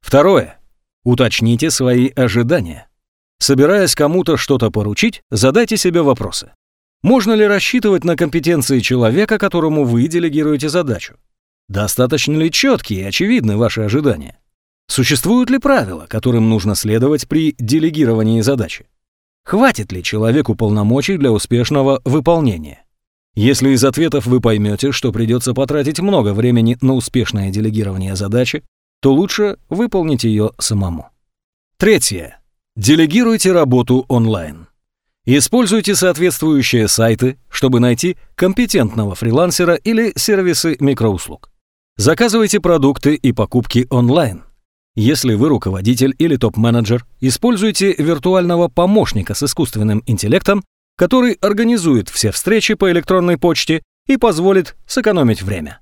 Второе. Уточните свои ожидания. Собираясь кому-то что-то поручить, задайте себе вопросы. Можно ли рассчитывать на компетенции человека, которому вы делегируете задачу? Достаточно ли четкие и очевидны ваши ожидания? Существуют ли правила, которым нужно следовать при делегировании задачи? Хватит ли человеку полномочий для успешного выполнения? Если из ответов вы поймете, что придется потратить много времени на успешное делегирование задачи, то лучше выполнить ее самому. Третье. Делегируйте работу онлайн. Используйте соответствующие сайты, чтобы найти компетентного фрилансера или сервисы микроуслуг. Заказывайте продукты и покупки онлайн. Если вы руководитель или топ-менеджер, используйте виртуального помощника с искусственным интеллектом, который организует все встречи по электронной почте и позволит сэкономить время.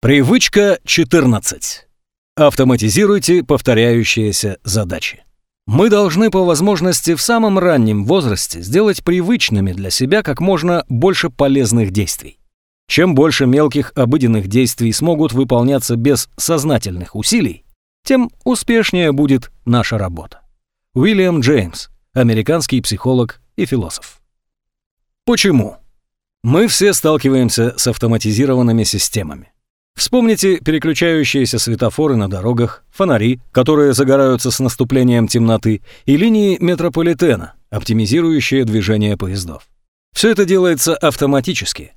Привычка 14. Автоматизируйте повторяющиеся задачи. Мы должны по возможности в самом раннем возрасте сделать привычными для себя как можно больше полезных действий. Чем больше мелких обыденных действий смогут выполняться без сознательных усилий, тем успешнее будет наша работа. Уильям Джеймс, американский психолог и философ. Почему? Мы все сталкиваемся с автоматизированными системами. Вспомните переключающиеся светофоры на дорогах, фонари, которые загораются с наступлением темноты, и линии метрополитена, оптимизирующие движение поездов. Все это делается автоматически.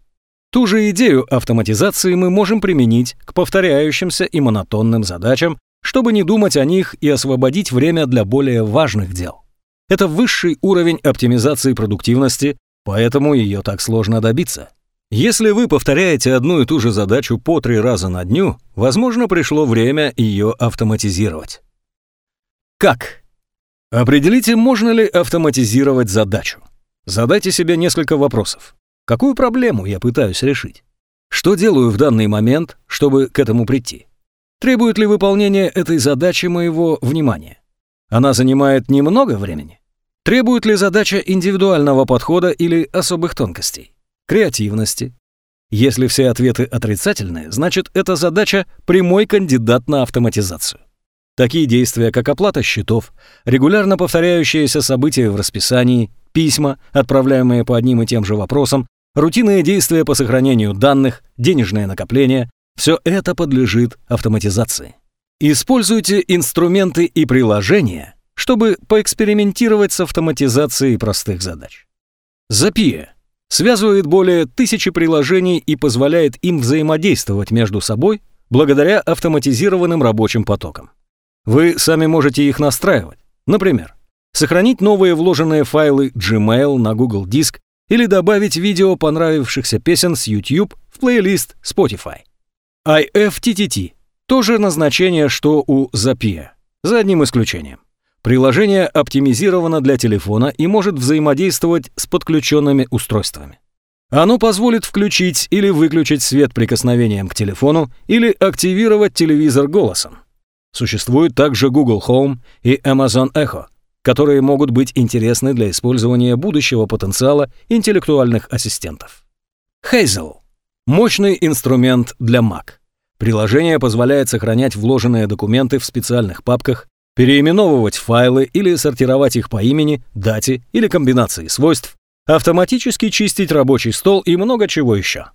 Ту же идею автоматизации мы можем применить к повторяющимся и монотонным задачам, чтобы не думать о них и освободить время для более важных дел. Это высший уровень оптимизации продуктивности, поэтому ее так сложно добиться. Если вы повторяете одну и ту же задачу по три раза на дню, возможно, пришло время ее автоматизировать. Как? Определите, можно ли автоматизировать задачу. Задайте себе несколько вопросов. Какую проблему я пытаюсь решить? Что делаю в данный момент, чтобы к этому прийти? Требует ли выполнение этой задачи моего внимания? Она занимает немного времени? Требует ли задача индивидуального подхода или особых тонкостей? Креативности? Если все ответы отрицательные, значит, эта задача – прямой кандидат на автоматизацию. Такие действия, как оплата счетов, регулярно повторяющиеся события в расписании, письма, отправляемые по одним и тем же вопросам, рутинные действия по сохранению данных, денежное накопление, все это подлежит автоматизации. Используйте инструменты и приложения, чтобы поэкспериментировать с автоматизацией простых задач. Zapier связывает более тысячи приложений и позволяет им взаимодействовать между собой благодаря автоматизированным рабочим потокам. Вы сами можете их настраивать. Например, сохранить новые вложенные файлы Gmail на Google Диск или добавить видео понравившихся песен с YouTube в плейлист Spotify. IFTTT – то же назначение, что у Zapier, за одним исключением. Приложение оптимизировано для телефона и может взаимодействовать с подключенными устройствами. Оно позволит включить или выключить свет прикосновением к телефону или активировать телевизор голосом. Существует также Google Home и Amazon Echo, которые могут быть интересны для использования будущего потенциала интеллектуальных ассистентов. Hazel – мощный инструмент для Mac. Приложение позволяет сохранять вложенные документы в специальных папках, переименовывать файлы или сортировать их по имени, дате или комбинации свойств, автоматически чистить рабочий стол и много чего еще.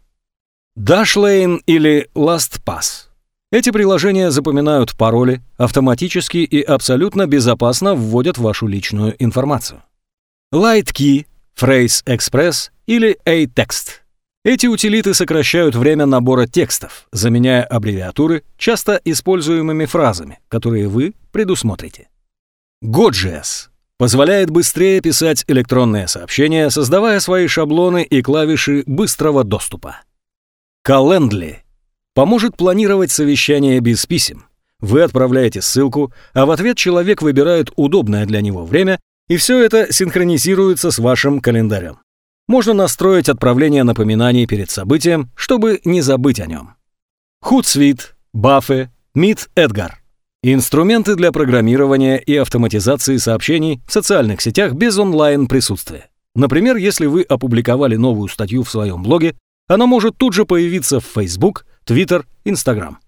Dashlane или LastPass – эти приложения запоминают пароли, автоматически и абсолютно безопасно вводят вашу личную информацию. LightKey, Phrase Express или A-Text. Эти утилиты сокращают время набора текстов, заменяя аббревиатуры часто используемыми фразами, которые вы предусмотрите. Godjs позволяет быстрее писать электронные сообщения, создавая свои шаблоны и клавиши быстрого доступа. Calendly поможет планировать совещание без писем. Вы отправляете ссылку, а в ответ человек выбирает удобное для него время, и все это синхронизируется с вашим календарем. Можно настроить отправление напоминаний перед событием, чтобы не забыть о нем. Hootsuite, Buffy, Meet Edgar. Инструменты для программирования и автоматизации сообщений в социальных сетях без онлайн-присутствия. Например, если вы опубликовали новую статью в своем блоге, она может тут же появиться в Facebook, Twitter, Instagram.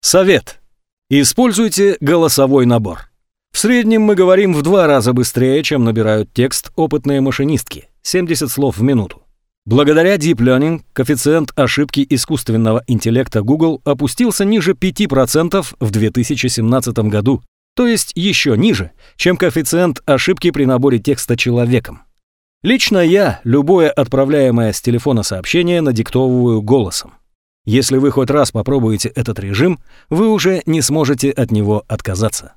Совет. Используйте голосовой набор. В среднем мы говорим в два раза быстрее, чем набирают текст опытные машинистки – 70 слов в минуту. Благодаря Deep Learning коэффициент ошибки искусственного интеллекта Google опустился ниже 5% в 2017 году, то есть еще ниже, чем коэффициент ошибки при наборе текста человеком. Лично я любое отправляемое с телефона сообщение надиктовываю голосом. Если вы хоть раз попробуете этот режим, вы уже не сможете от него отказаться.